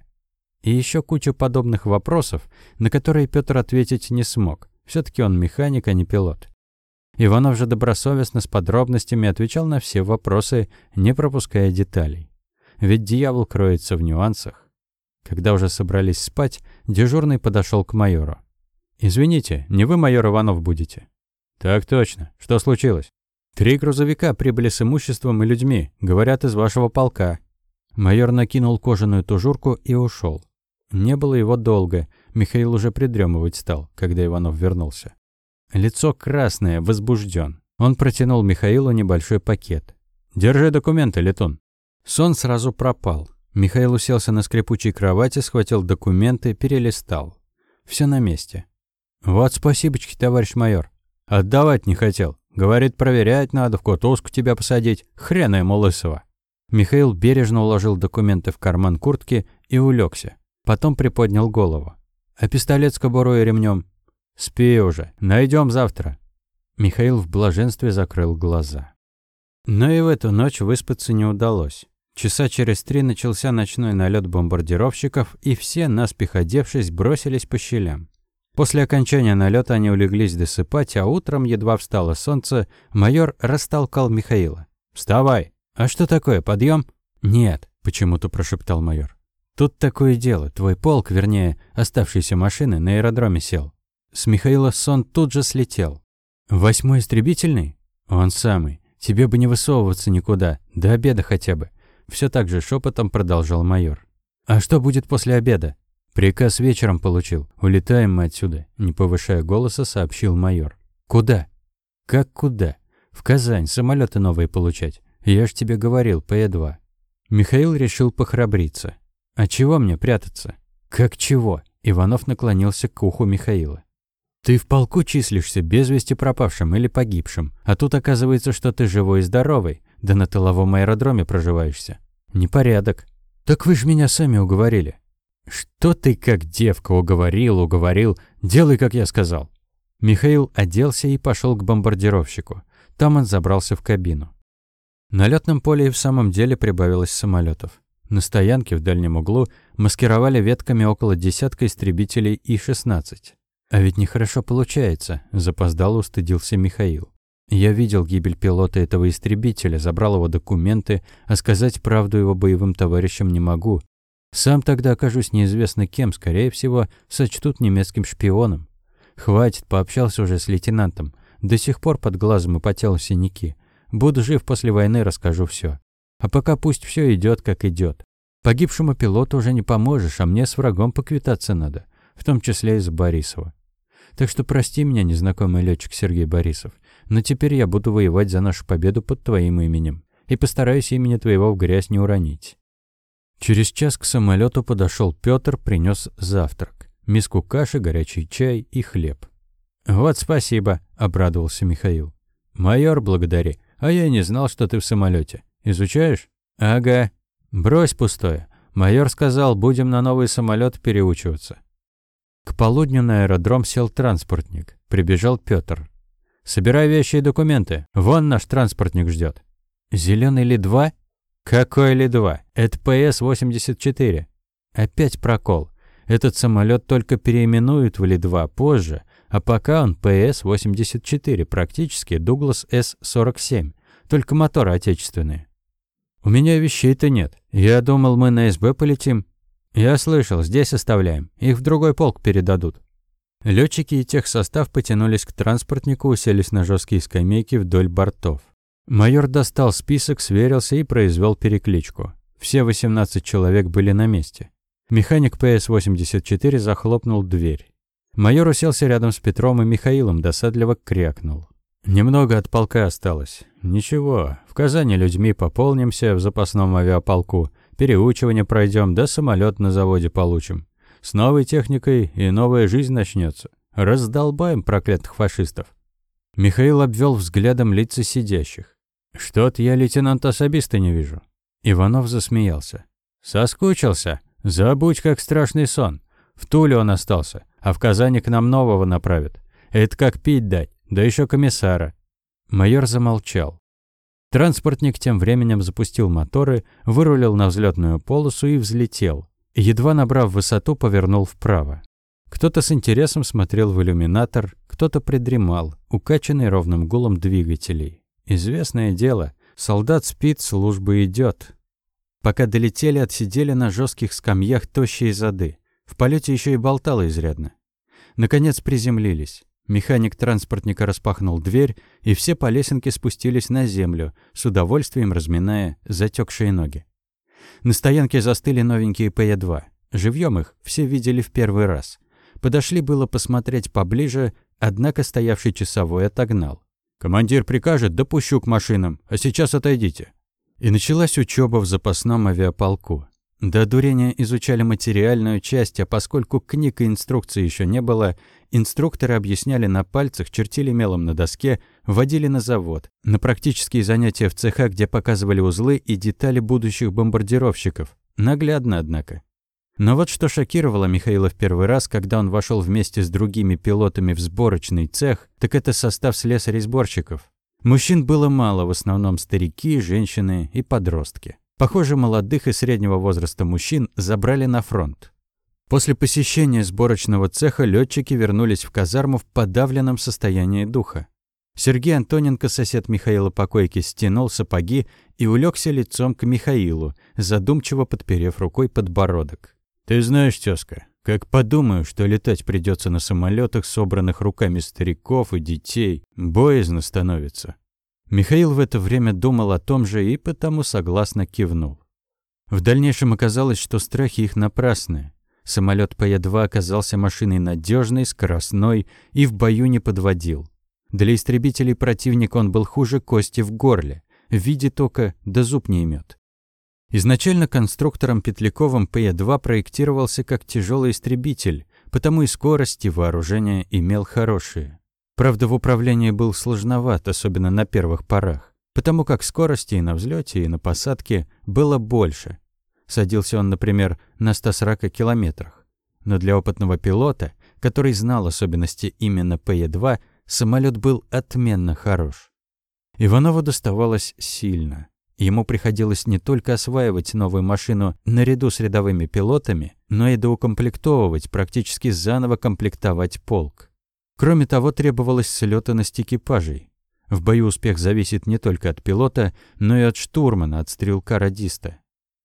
И еще кучу подобных вопросов, на которые Петр ответить не смог. Все-таки он механик, а не пилот. Иванов же добросовестно с подробностями отвечал на все вопросы, не пропуская деталей. Ведь дьявол кроется в нюансах. Когда уже собрались спать, дежурный подошел к майору. «Извините, не вы майор Иванов будете?» «Так точно. Что случилось?» «Три грузовика прибыли с имуществом и людьми, говорят, из вашего полка». Майор накинул кожаную тужурку и ушел. Не было его долго. Михаил уже придремывать стал, когда Иванов вернулся. Лицо красное, возбужден. Он протянул Михаилу небольшой пакет. «Держи документы, Летун». Сон сразу пропал. Михаил уселся на скрипучей кровати, схватил документы, перелистал. Все на месте. «Вот спасибочки, товарищ майор». «Отдавать не хотел. Говорит, проверять надо, в кутузку тебя посадить. Хрена ему лысого». Михаил бережно уложил документы в карман куртки и улегся. Потом приподнял голову. «А пистолет с кобурой и ремнем? «Спи уже. Найдем завтра». Михаил в блаженстве закрыл глаза. Но и в эту ночь выспаться не удалось. Часа через три начался ночной налет бомбардировщиков, и все, наспех одевшись, бросились по щелям. После окончания налета они улеглись досыпать, а утром, едва встало солнце, майор растолкал Михаила. «Вставай! А что такое, подъем? «Нет», – почему-то прошептал майор. «Тут такое дело. Твой полк, вернее, оставшиеся машины, на аэродроме сел». С Михаила сон тут же слетел. «Восьмой истребительный?» «Он самый. Тебе бы не высовываться никуда, до обеда хотя бы. Все так же шепотом продолжал майор. «А что будет после обеда?» «Приказ вечером получил. Улетаем мы отсюда», – не повышая голоса, сообщил майор. «Куда?» «Как куда?» «В Казань. Самолеты новые получать. Я ж тебе говорил, П-2». Михаил решил похрабриться. «А чего мне прятаться?» «Как чего?» Иванов наклонился к уху Михаила. «Ты в полку числишься без вести пропавшим или погибшим, а тут оказывается, что ты живой и здоровый, да на тыловом аэродроме проживаешься. Непорядок. Так вы ж меня сами уговорили. Что ты как девка уговорил, уговорил, делай, как я сказал. Михаил оделся и пошел к бомбардировщику. Там он забрался в кабину. На летном поле и в самом деле прибавилось самолетов. На стоянке в дальнем углу маскировали ветками около десятка истребителей И-16. А ведь нехорошо получается, запоздало устыдился Михаил. Я видел гибель пилота этого истребителя, забрал его документы, а сказать правду его боевым товарищам не могу. Сам тогда окажусь неизвестно кем, скорее всего, сочтут немецким шпионом. Хватит, пообщался уже с лейтенантом. До сих пор под глазом и по телу синяки. Буду жив после войны, расскажу все. А пока пусть все идет, как идет. Погибшему пилоту уже не поможешь, а мне с врагом поквитаться надо, в том числе и за Борисова. Так что прости меня, незнакомый летчик Сергей Борисов. Но теперь я буду воевать за нашу победу под твоим именем. И постараюсь имени твоего в грязь не уронить». Через час к самолету подошел Петр, принес завтрак. Миску каши, горячий чай и хлеб. «Вот спасибо», — обрадовался Михаил. «Майор, благодари. А я не знал, что ты в самолете. Изучаешь?» «Ага. Брось пустое. Майор сказал, будем на новый самолет переучиваться». К полудню на аэродром сел транспортник. Прибежал Петр. Собирай вещи и документы. Вон наш транспортник ждет. Зеленый Ли-2? Какой Ли-2? Это ПС-84. Опять прокол. Этот самолет только переименуют в Ли-2 позже, а пока он ПС-84, практически Дуглас С-47, только моторы отечественные. У меня вещей-то нет. Я думал, мы на СБ полетим. Я слышал, здесь оставляем. Их в другой полк передадут. Летчики и техсостав потянулись к транспортнику, уселись на жесткие скамейки вдоль бортов. Майор достал список, сверился и произвел перекличку. Все 18 человек были на месте. Механик ПС-84 захлопнул дверь. Майор уселся рядом с Петром и Михаилом, досадливо крякнул. «Немного от полка осталось. Ничего, в Казани людьми пополнимся в запасном авиаполку, переучивание пройдем, да самолет на заводе получим. С новой техникой и новая жизнь начнется. Раздолбаем проклятых фашистов. Михаил обвел взглядом лица сидящих. Что-то я лейтенанта-особиста не вижу. Иванов засмеялся. Соскучился? Забудь, как страшный сон. В Туле он остался, а в Казани к нам нового направят. Это как пить дать, да еще комиссара. Майор замолчал. Транспортник тем временем запустил моторы, вырулил на взлетную полосу и взлетел едва набрав высоту, повернул вправо. Кто-то с интересом смотрел в иллюминатор, кто-то придремал, укачанный ровным гулом двигателей. Известное дело, солдат спит, служба идет. Пока долетели, отсидели на жестких скамьях тощие зады. В полете еще и болтало изрядно. Наконец приземлились. Механик транспортника распахнул дверь, и все по лесенке спустились на землю, с удовольствием разминая затекшие ноги. На стоянке застыли новенькие ПЕ-2. Живьем их все видели в первый раз. Подошли было посмотреть поближе, однако стоявший часовой отогнал. «Командир прикажет, допущу к машинам, а сейчас отойдите». И началась учеба в запасном авиаполку. До дурения изучали материальную часть, а поскольку книг и инструкций еще не было, инструкторы объясняли на пальцах, чертили мелом на доске, водили на завод, на практические занятия в цеха, где показывали узлы и детали будущих бомбардировщиков. Наглядно, однако. Но вот что шокировало Михаила в первый раз, когда он вошел вместе с другими пилотами в сборочный цех, так это состав слесарей-сборщиков. Мужчин было мало, в основном старики, женщины и подростки. Похоже, молодых и среднего возраста мужчин забрали на фронт. После посещения сборочного цеха летчики вернулись в казарму в подавленном состоянии духа. Сергей Антоненко, сосед Михаила Покойки, стянул сапоги и улегся лицом к Михаилу, задумчиво подперев рукой подбородок. «Ты знаешь, тёзка, как подумаю, что летать придется на самолетах, собранных руками стариков и детей, боязно становится». Михаил в это время думал о том же и потому согласно кивнул. В дальнейшем оказалось, что страхи их напрасные. Самолет П-2 оказался машиной надежной, скоростной и в бою не подводил. Для истребителей противника он был хуже кости в горле, в виде тока да зуб не имет. Изначально конструктором Петляковым П-2 проектировался как тяжелый истребитель, потому и скорость и вооружение имел хорошие. Правда, в управлении был сложноват, особенно на первых порах, потому как скорости и на взлете, и на посадке было больше. Садился он, например, на 140 километрах. Но для опытного пилота, который знал особенности именно П-2, Самолет был отменно хорош. Иванову доставалось сильно. Ему приходилось не только осваивать новую машину наряду с рядовыми пилотами, но и доукомплектовывать, практически заново комплектовать полк. Кроме того, требовалось слётанность экипажей. В бою успех зависит не только от пилота, но и от штурмана, от стрелка-радиста.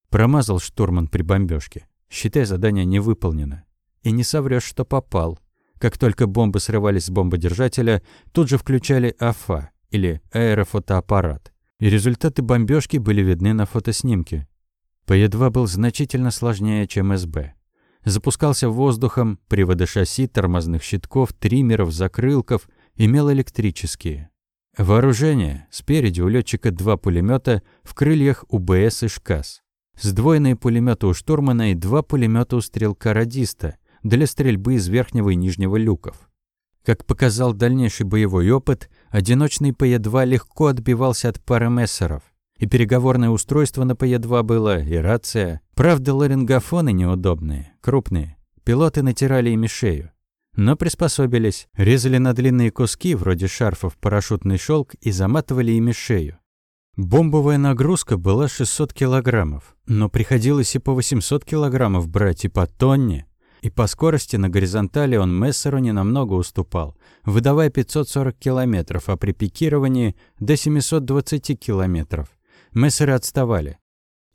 Промазал штурман при бомбежке. Считай, задание не выполнено. И не соврёшь, что попал. Как только бомбы срывались с бомбодержателя, тут же включали АФА или аэрофотоаппарат. И результаты бомбежки были видны на фотоснимке. ПЕ-2 был значительно сложнее, чем СБ. Запускался воздухом, приводы шасси, тормозных щитков, триммеров, закрылков, имел электрические. Вооружение. Спереди у летчика два пулемета, в крыльях УБС и ШКАС. Сдвоенные пулеметы у штурмана и два пулемета у стрелка-радиста, для стрельбы из верхнего и нижнего люков. Как показал дальнейший боевой опыт, одиночный ПЕ-2 легко отбивался от пары мессеров. И переговорное устройство на ПЕ-2 было, и рация. Правда, ларингофоны неудобные, крупные. Пилоты натирали ими шею. Но приспособились, резали на длинные куски, вроде шарфов, парашютный шелк и заматывали ими шею. Бомбовая нагрузка была 600 килограммов, но приходилось и по 800 килограммов брать, и по тонне. И по скорости на горизонтали он Мессеру ненамного уступал, выдавая 540 километров, а при пикировании до 720 километров. Мессеры отставали.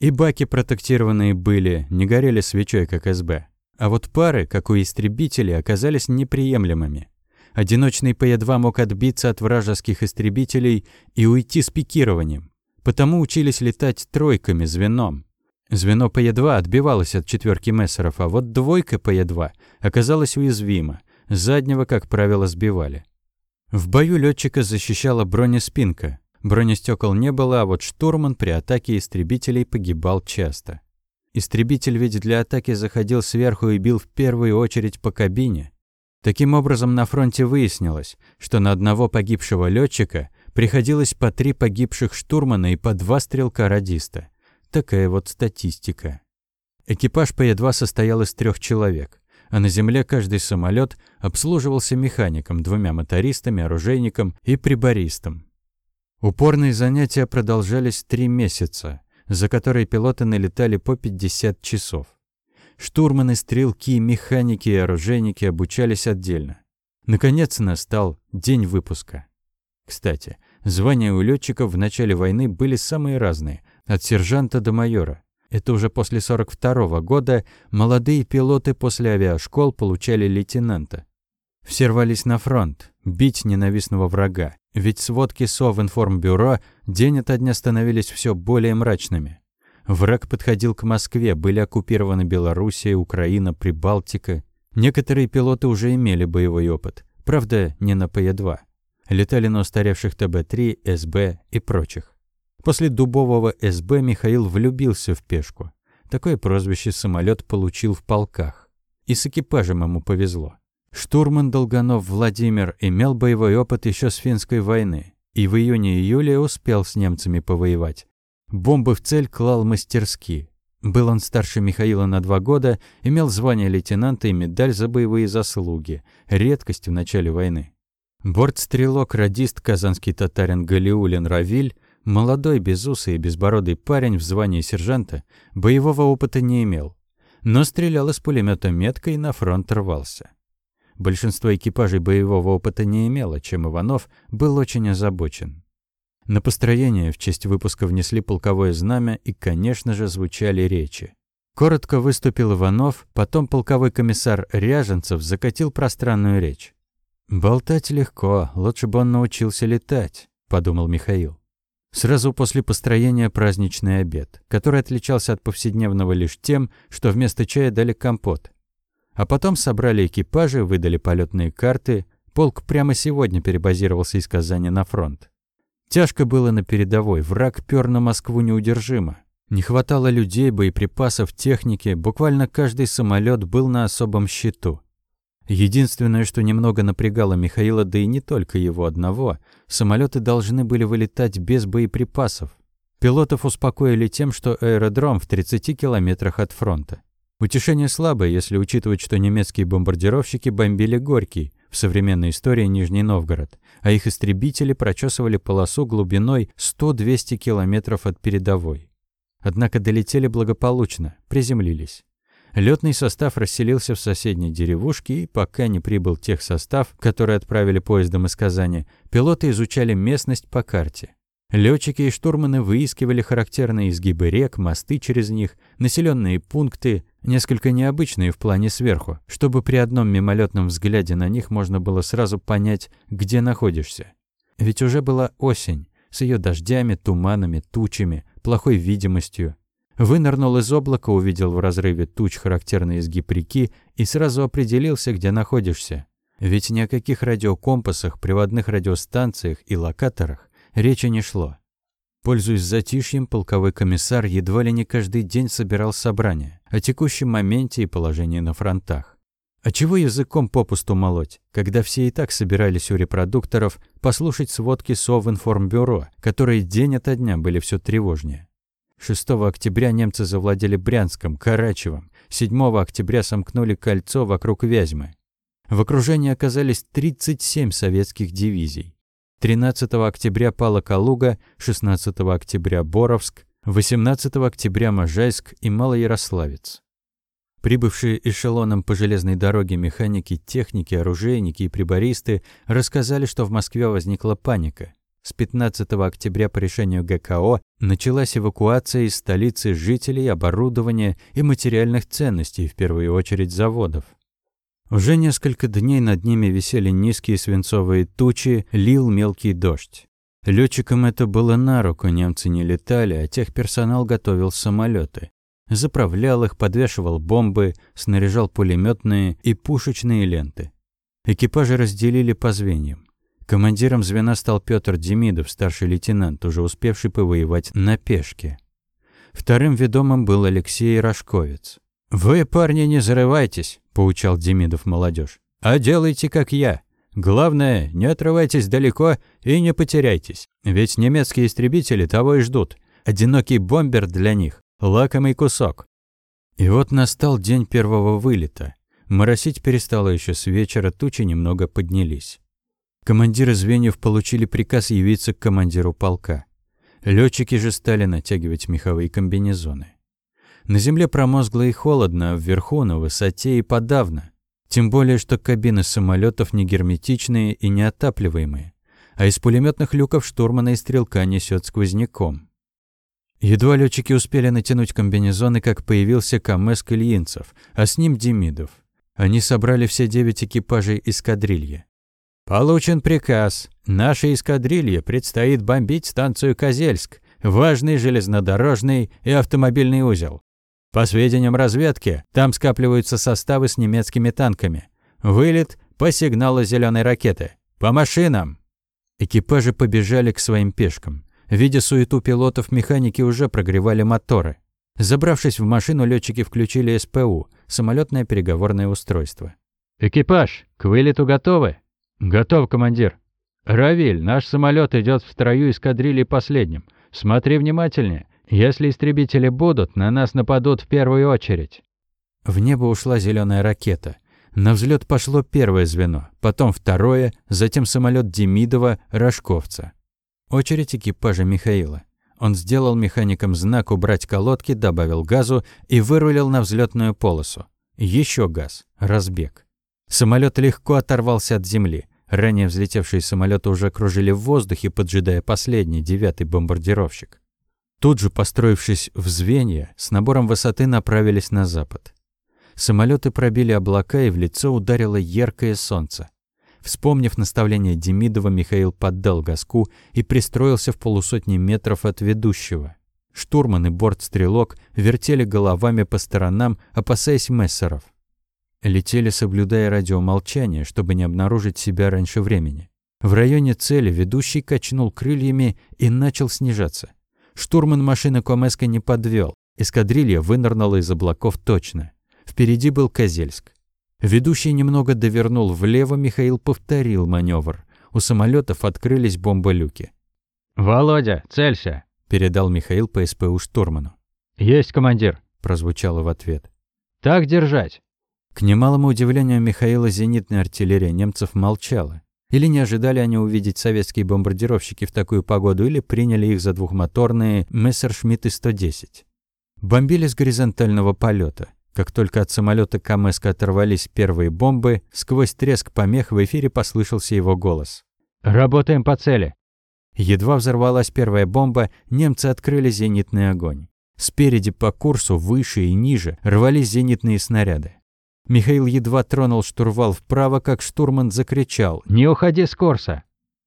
И баки протектированные были, не горели свечой, как СБ. А вот пары, как у истребителей, оказались неприемлемыми. Одиночный П-2 мог отбиться от вражеских истребителей и уйти с пикированием. Потому учились летать тройками, звеном. Звено ПЕ-2 отбивалось от четверки мессеров, а вот двойка ПЕ-2 оказалась уязвима. Заднего, как правило, сбивали. В бою летчика защищала бронеспинка. Бронестекол не было, а вот штурман при атаке истребителей погибал часто. Истребитель ведь для атаки заходил сверху и бил в первую очередь по кабине. Таким образом, на фронте выяснилось, что на одного погибшего летчика приходилось по три погибших штурмана и по два стрелка-радиста. Такая вот статистика. Экипаж П-2 состоял из трех человек, а на земле каждый самолет обслуживался механиком, двумя мотористами, оружейником и прибористом. Упорные занятия продолжались три месяца, за которые пилоты налетали по 50 часов. Штурманы, стрелки, механики и оружейники обучались отдельно. Наконец настал день выпуска. Кстати, звания у летчиков в начале войны были самые разные, от сержанта до майора. Это уже после 42 -го года молодые пилоты после авиашкол получали лейтенанта. Все рвались на фронт, бить ненавистного врага, ведь сводки Совинформбюро день ото дня становились все более мрачными. Враг подходил к Москве, были оккупированы Белоруссия, Украина, Прибалтика. Некоторые пилоты уже имели боевой опыт, правда, не на ПЕ-2. Летали на устаревших ТБ-3, СБ и прочих. После дубового СБ Михаил влюбился в пешку. Такое прозвище самолет получил в полках. И с экипажем ему повезло. Штурман Долганов Владимир имел боевой опыт еще с финской войны и в июне-июле успел с немцами повоевать. Бомбы в цель клал мастерски. Был он старше Михаила на два года, имел звание лейтенанта и медаль за боевые заслуги, редкость в начале войны. Бортстрелок-радист казанский татарин Галиулин Равиль молодой, безусый и безбородый парень в звании сержанта, боевого опыта не имел, но стрелял из пулемета метко и на фронт рвался. Большинство экипажей боевого опыта не имело, чем Иванов был очень озабочен. На построение в честь выпуска внесли полковое знамя и, конечно же, звучали речи. Коротко выступил Иванов, потом полковой комиссар Ряженцев закатил пространную речь. «Болтать легко, лучше бы он научился летать», – подумал Михаил. Сразу после построения праздничный обед, который отличался от повседневного лишь тем, что вместо чая дали компот. А потом собрали экипажи, выдали полетные карты. Полк прямо сегодня перебазировался из Казани на фронт. Тяжко было на передовой, враг пёр на Москву неудержимо. Не хватало людей, боеприпасов, техники, буквально каждый самолет был на особом счету. Единственное, что немного напрягало Михаила, да и не только его одного, самолеты должны были вылетать без боеприпасов. Пилотов успокоили тем, что аэродром в 30 километрах от фронта. Утешение слабое, если учитывать, что немецкие бомбардировщики бомбили Горький, в современной истории Нижний Новгород, а их истребители прочесывали полосу глубиной 100-200 километров от передовой. Однако долетели благополучно, приземлились. Летный состав расселился в соседней деревушке, и пока не прибыл тех состав, который отправили поездом из Казани, пилоты изучали местность по карте. Летчики и штурманы выискивали характерные изгибы рек, мосты через них, населенные пункты, несколько необычные в плане сверху, чтобы при одном мимолетном взгляде на них можно было сразу понять, где находишься. Ведь уже была осень, с ее дождями, туманами, тучами, плохой видимостью, Вынырнул из облака, увидел в разрыве туч характерный изгиб реки и сразу определился, где находишься. Ведь ни о каких радиокомпасах, приводных радиостанциях и локаторах речи не шло. Пользуясь затишьем, полковой комиссар едва ли не каждый день собирал собрания о текущем моменте и положении на фронтах. А чего языком попусту молоть, когда все и так собирались у репродукторов послушать сводки Совинформбюро, которые день ото дня были все тревожнее? 6 октября немцы завладели Брянском, Карачевом. 7 октября сомкнули кольцо вокруг Вязьмы. В окружении оказались 37 советских дивизий. 13 октября пала Калуга, 16 октября Боровск, 18 октября Можайск и Малоярославец. Прибывшие эшелоном по железной дороге механики, техники, оружейники и прибористы рассказали, что в Москве возникла паника. С 15 октября по решению ГКО началась эвакуация из столицы жителей, оборудования и материальных ценностей, в первую очередь заводов. Уже несколько дней над ними висели низкие свинцовые тучи, лил мелкий дождь. Летчикам это было на руку, немцы не летали, а техперсонал готовил самолеты. Заправлял их, подвешивал бомбы, снаряжал пулеметные и пушечные ленты. Экипажи разделили по звеньям. Командиром звена стал Петр Демидов, старший лейтенант, уже успевший повоевать на пешке. Вторым ведомым был Алексей Рожковец. «Вы, парни, не зарывайтесь», – поучал Демидов молодежь, – «а делайте, как я. Главное, не отрывайтесь далеко и не потеряйтесь, ведь немецкие истребители того и ждут. Одинокий бомбер для них – лакомый кусок». И вот настал день первого вылета. Моросить перестало еще с вечера, тучи немного поднялись. Командиры звеньев получили приказ явиться к командиру полка. Летчики же стали натягивать меховые комбинезоны. На земле промозгло и холодно, а вверху, на высоте и подавно. Тем более, что кабины самолетов не герметичные и неотапливаемые, а из пулеметных люков штурмана и стрелка несет сквозняком. Едва летчики успели натянуть комбинезоны, как появился КМС Ильинцев, а с ним Демидов. Они собрали все девять экипажей эскадрильи. Получен приказ. Нашей эскадрилье предстоит бомбить станцию Козельск, важный железнодорожный и автомобильный узел. По сведениям разведки, там скапливаются составы с немецкими танками. Вылет по сигналу зеленой ракеты. По машинам. Экипажи побежали к своим пешкам. Видя суету пилотов, механики уже прогревали моторы. Забравшись в машину, летчики включили СПУ – самолетное переговорное устройство. «Экипаж, к вылету готовы?» «Готов, командир». «Равиль, наш самолет идет в строю эскадрильи последним. Смотри внимательнее. Если истребители будут, на нас нападут в первую очередь». В небо ушла зеленая ракета. На взлет пошло первое звено, потом второе, затем самолет Демидова, Рожковца. Очередь экипажа Михаила. Он сделал механикам знак убрать колодки, добавил газу и вырулил на взлетную полосу. Еще газ. Разбег. Самолет легко оторвался от земли. Ранее взлетевшие самолеты уже кружили в воздухе, поджидая последний, девятый бомбардировщик. Тут же, построившись в звенья, с набором высоты направились на запад. Самолеты пробили облака, и в лицо ударило яркое солнце. Вспомнив наставление Демидова, Михаил поддал газку и пристроился в полусотни метров от ведущего. Штурман и бортстрелок вертели головами по сторонам, опасаясь мессеров. Летели, соблюдая радиомолчание, чтобы не обнаружить себя раньше времени. В районе цели ведущий качнул крыльями и начал снижаться. Штурман машины Комеска не подвел. Эскадрилья вынырнула из облаков точно. Впереди был Козельск. Ведущий немного довернул влево, Михаил повторил маневр. У самолетов открылись бомболюки. «Володя, целься!» – передал Михаил по СПУ штурману. «Есть, командир!» – прозвучало в ответ. «Так держать!» К немалому удивлению Михаила зенитная артиллерия немцев молчала. Или не ожидали они увидеть советские бомбардировщики в такую погоду, или приняли их за двухмоторные Мессершмитты-110. Бомбили с горизонтального полета. Как только от самолета КМСК оторвались первые бомбы, сквозь треск помех в эфире послышался его голос. «Работаем по цели!» Едва взорвалась первая бомба, немцы открыли зенитный огонь. Спереди по курсу, выше и ниже, рвались зенитные снаряды. Михаил едва тронул штурвал вправо, как штурман закричал «Не уходи с курса!».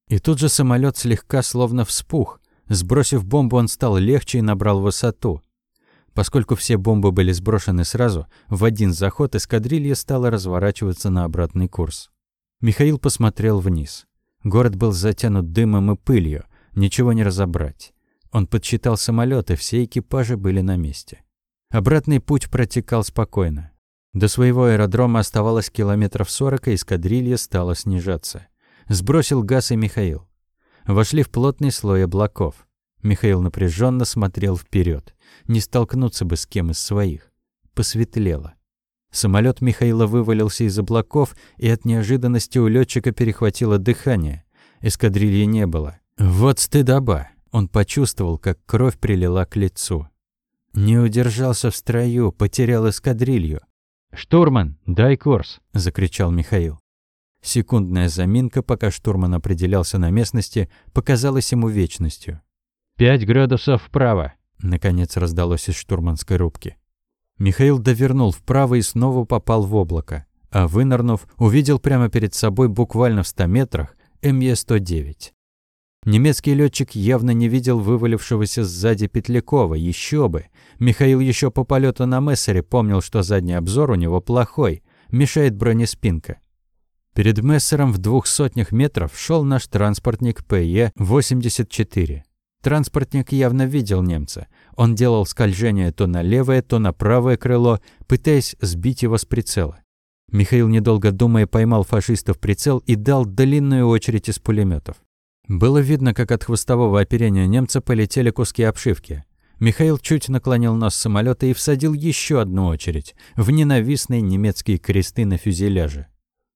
И тут же самолет слегка словно вспух. Сбросив бомбу, он стал легче и набрал высоту. Поскольку все бомбы были сброшены сразу, в один заход эскадрилья стала разворачиваться на обратный курс. Михаил посмотрел вниз. Город был затянут дымом и пылью, ничего не разобрать. Он подсчитал самолеты, все экипажи были на месте. Обратный путь протекал спокойно. До своего аэродрома оставалось километров сорок, и эскадрилья стала снижаться. Сбросил газ и Михаил. Вошли в плотный слой облаков. Михаил напряженно смотрел вперед не столкнуться бы с кем из своих. Посветлело. Самолет Михаила вывалился из облаков, и от неожиданности у летчика перехватило дыхание. Эскадрильи не было. Вот стыдоба. Он почувствовал, как кровь прилила к лицу. Не удержался в строю, потерял эскадрилью. «Штурман, дай курс!» – закричал Михаил. Секундная заминка, пока штурман определялся на местности, показалась ему вечностью. «Пять градусов вправо!» Наконец раздалось из штурманской рубки. Михаил довернул вправо и снова попал в облако, а вынырнув, увидел прямо перед собой буквально в 100 метрах МЕ-109. Немецкий летчик явно не видел вывалившегося сзади Петлякова, еще бы. Михаил еще по полету на Мессере помнил, что задний обзор у него плохой, мешает бронеспинка. Перед Мессером в двух сотнях метров шел наш транспортник ПЕ-84. Транспортник явно видел немца. Он делал скольжение то на левое, то на правое крыло, пытаясь сбить его с прицела. Михаил, недолго думая, поймал фашиста в прицел и дал длинную очередь из пулеметов. Было видно, как от хвостового оперения немца полетели куски обшивки. Михаил чуть наклонил нос самолета и всадил еще одну очередь в ненавистные немецкие кресты на фюзеляже.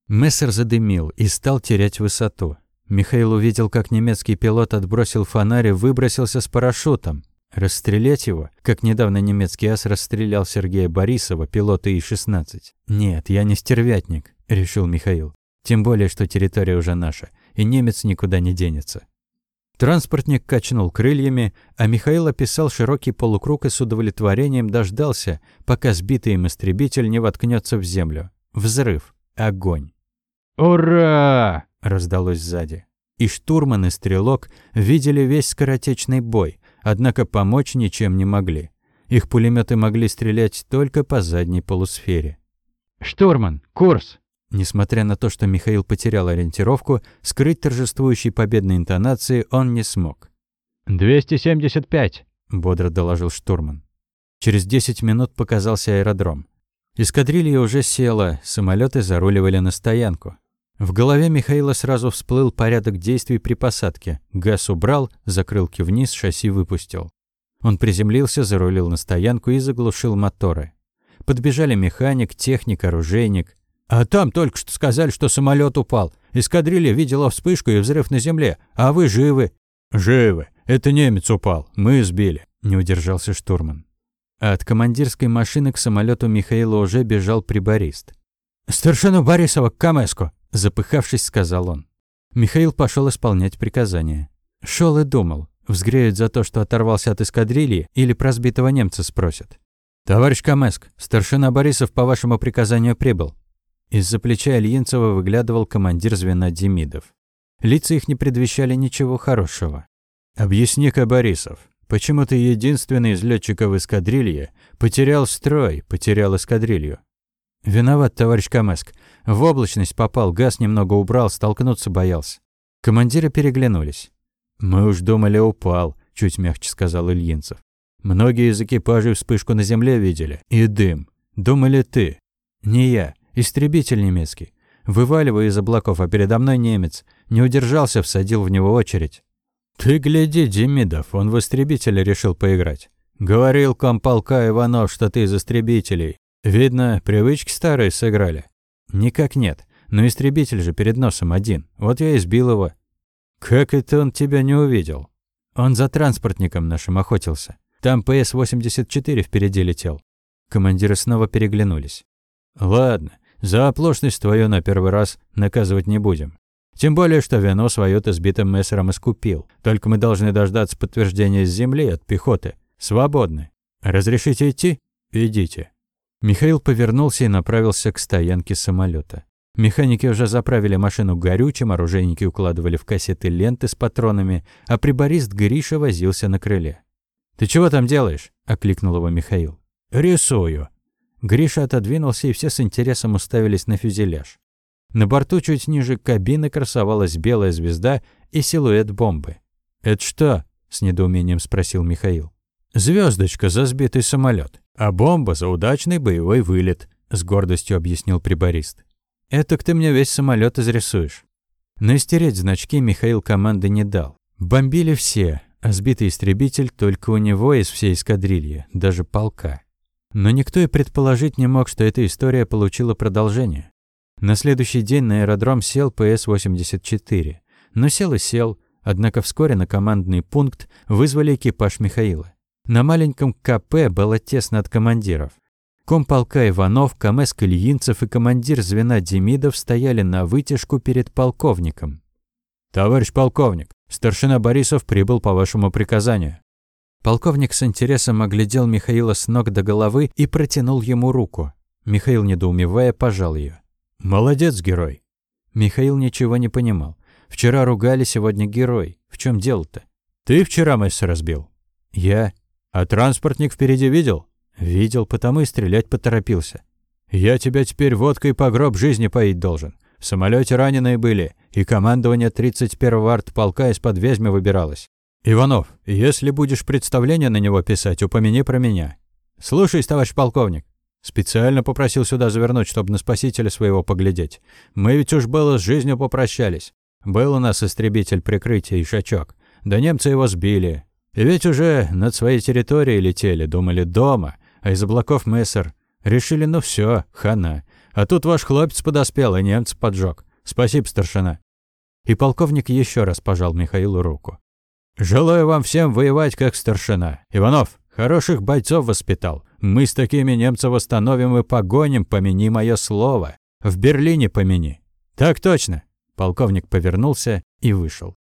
Мессер задымил и стал терять высоту. Михаил увидел, как немецкий пилот отбросил фонарь и выбросился с парашютом. Расстрелять его, как недавно немецкий ас расстрелял Сергея Борисова, пилота И-16. «Нет, я не стервятник», – решил Михаил. «Тем более, что территория уже наша, и немец никуда не денется». Транспортник качнул крыльями, а Михаил описал широкий полукруг и с удовлетворением дождался, пока сбитый им истребитель не воткнется в землю. Взрыв. Огонь. «Ура!» раздалось сзади. И штурман, и стрелок видели весь скоротечный бой, однако помочь ничем не могли. Их пулеметы могли стрелять только по задней полусфере. «Штурман, курс!» Несмотря на то, что Михаил потерял ориентировку, скрыть торжествующей победной интонации он не смог. «275», — бодро доложил штурман. Через 10 минут показался аэродром. Эскадрилья уже села, самолеты заруливали на стоянку. В голове Михаила сразу всплыл порядок действий при посадке. Газ убрал, закрылки вниз, шасси выпустил. Он приземлился, зарулил на стоянку и заглушил моторы. Подбежали механик, техник, оружейник. «А там только что сказали, что самолет упал. Эскадрилья видела вспышку и взрыв на земле. А вы живы?» «Живы! Это немец упал! Мы сбили!» – не удержался штурман. А от командирской машины к самолету Михаила уже бежал приборист. «Старшину Борисова к Камеску!» – запыхавшись, сказал он. Михаил пошел исполнять приказание. Шел и думал, взгреют за то, что оторвался от эскадрильи, или про сбитого немца спросят. «Товарищ Камеск, старшина Борисов по вашему приказанию прибыл». Из-за плеча Ильинцева выглядывал командир звена Демидов. Лица их не предвещали ничего хорошего. «Объясни-ка, Борисов, почему ты единственный из летчиков эскадрильи потерял строй, потерял эскадрилью?» «Виноват, товарищ Камеск. В облачность попал, газ немного убрал, столкнуться боялся». Командиры переглянулись. «Мы уж думали, упал», – чуть мягче сказал Ильинцев. «Многие из экипажей вспышку на земле видели. И дым. Думали ты. Не я. Истребитель немецкий. Вываливаю из облаков, а передо мной немец. Не удержался, всадил в него очередь. «Ты гляди, Демидов, он в истребителе решил поиграть. Говорил комполка Иванов, что ты из истребителей. Видно, привычки старые сыграли». «Никак нет. Но истребитель же перед носом один. Вот я и сбил его». «Как это он тебя не увидел?» «Он за транспортником нашим охотился. Там ПС-84 впереди летел». Командиры снова переглянулись. «Ладно, за оплошность твою на первый раз наказывать не будем. Тем более, что вино свое ты сбитым мессером искупил. Только мы должны дождаться подтверждения с земли от пехоты. Свободны. Разрешите идти? Идите». Михаил повернулся и направился к стоянке самолета. Механики уже заправили машину горючим, оружейники укладывали в кассеты ленты с патронами, а приборист Гриша возился на крыле. «Ты чего там делаешь?» – окликнул его Михаил. «Рисую». Гриша отодвинулся, и все с интересом уставились на фюзеляж. На борту чуть ниже кабины красовалась белая звезда и силуэт бомбы. «Это что?» – с недоумением спросил Михаил. Звездочка за сбитый самолет, а бомба за удачный боевой вылет», – с гордостью объяснил приборист. «Этак ты мне весь самолет изрисуешь». Но истереть значки Михаил команды не дал. Бомбили все, а сбитый истребитель только у него из всей эскадрильи, даже полка. Но никто и предположить не мог, что эта история получила продолжение. На следующий день на аэродром сел ПС-84. Но сел и сел, однако вскоре на командный пункт вызвали экипаж Михаила. На маленьком КП было тесно от командиров. Комполка Иванов, Камеск Ильинцев и командир звена Демидов стояли на вытяжку перед полковником. «Товарищ полковник, старшина Борисов прибыл по вашему приказанию». Полковник с интересом оглядел Михаила с ног до головы и протянул ему руку. Михаил, недоумевая, пожал ее. «Молодец, герой!» Михаил ничего не понимал. «Вчера ругали, сегодня герой. В чем дело-то?» «Ты вчера Месс разбил?» «Я». «А транспортник впереди видел?» «Видел, потому и стрелять поторопился». «Я тебя теперь водкой по гроб жизни поить должен. В самолете раненые были, и командование 31-го артполка из-под Вязьмы выбиралось. Иванов, если будешь представление на него писать, упомяни про меня». «Слушай, товарищ полковник». Специально попросил сюда завернуть, чтобы на спасителя своего поглядеть. Мы ведь уж было с жизнью попрощались. Был у нас истребитель прикрытия и шачок. Да немцы его сбили. И ведь уже над своей территорией летели, думали дома, а из облаков мессер. Решили, ну все, хана. А тут ваш хлопец подоспел и немца поджег. Спасибо, старшина. И полковник еще раз пожал Михаилу руку. «Желаю вам всем воевать, как старшина. Иванов, хороших бойцов воспитал. Мы с такими немцев восстановим и погоним, помяни мое слово. В Берлине помяни». «Так точно!» Полковник повернулся и вышел.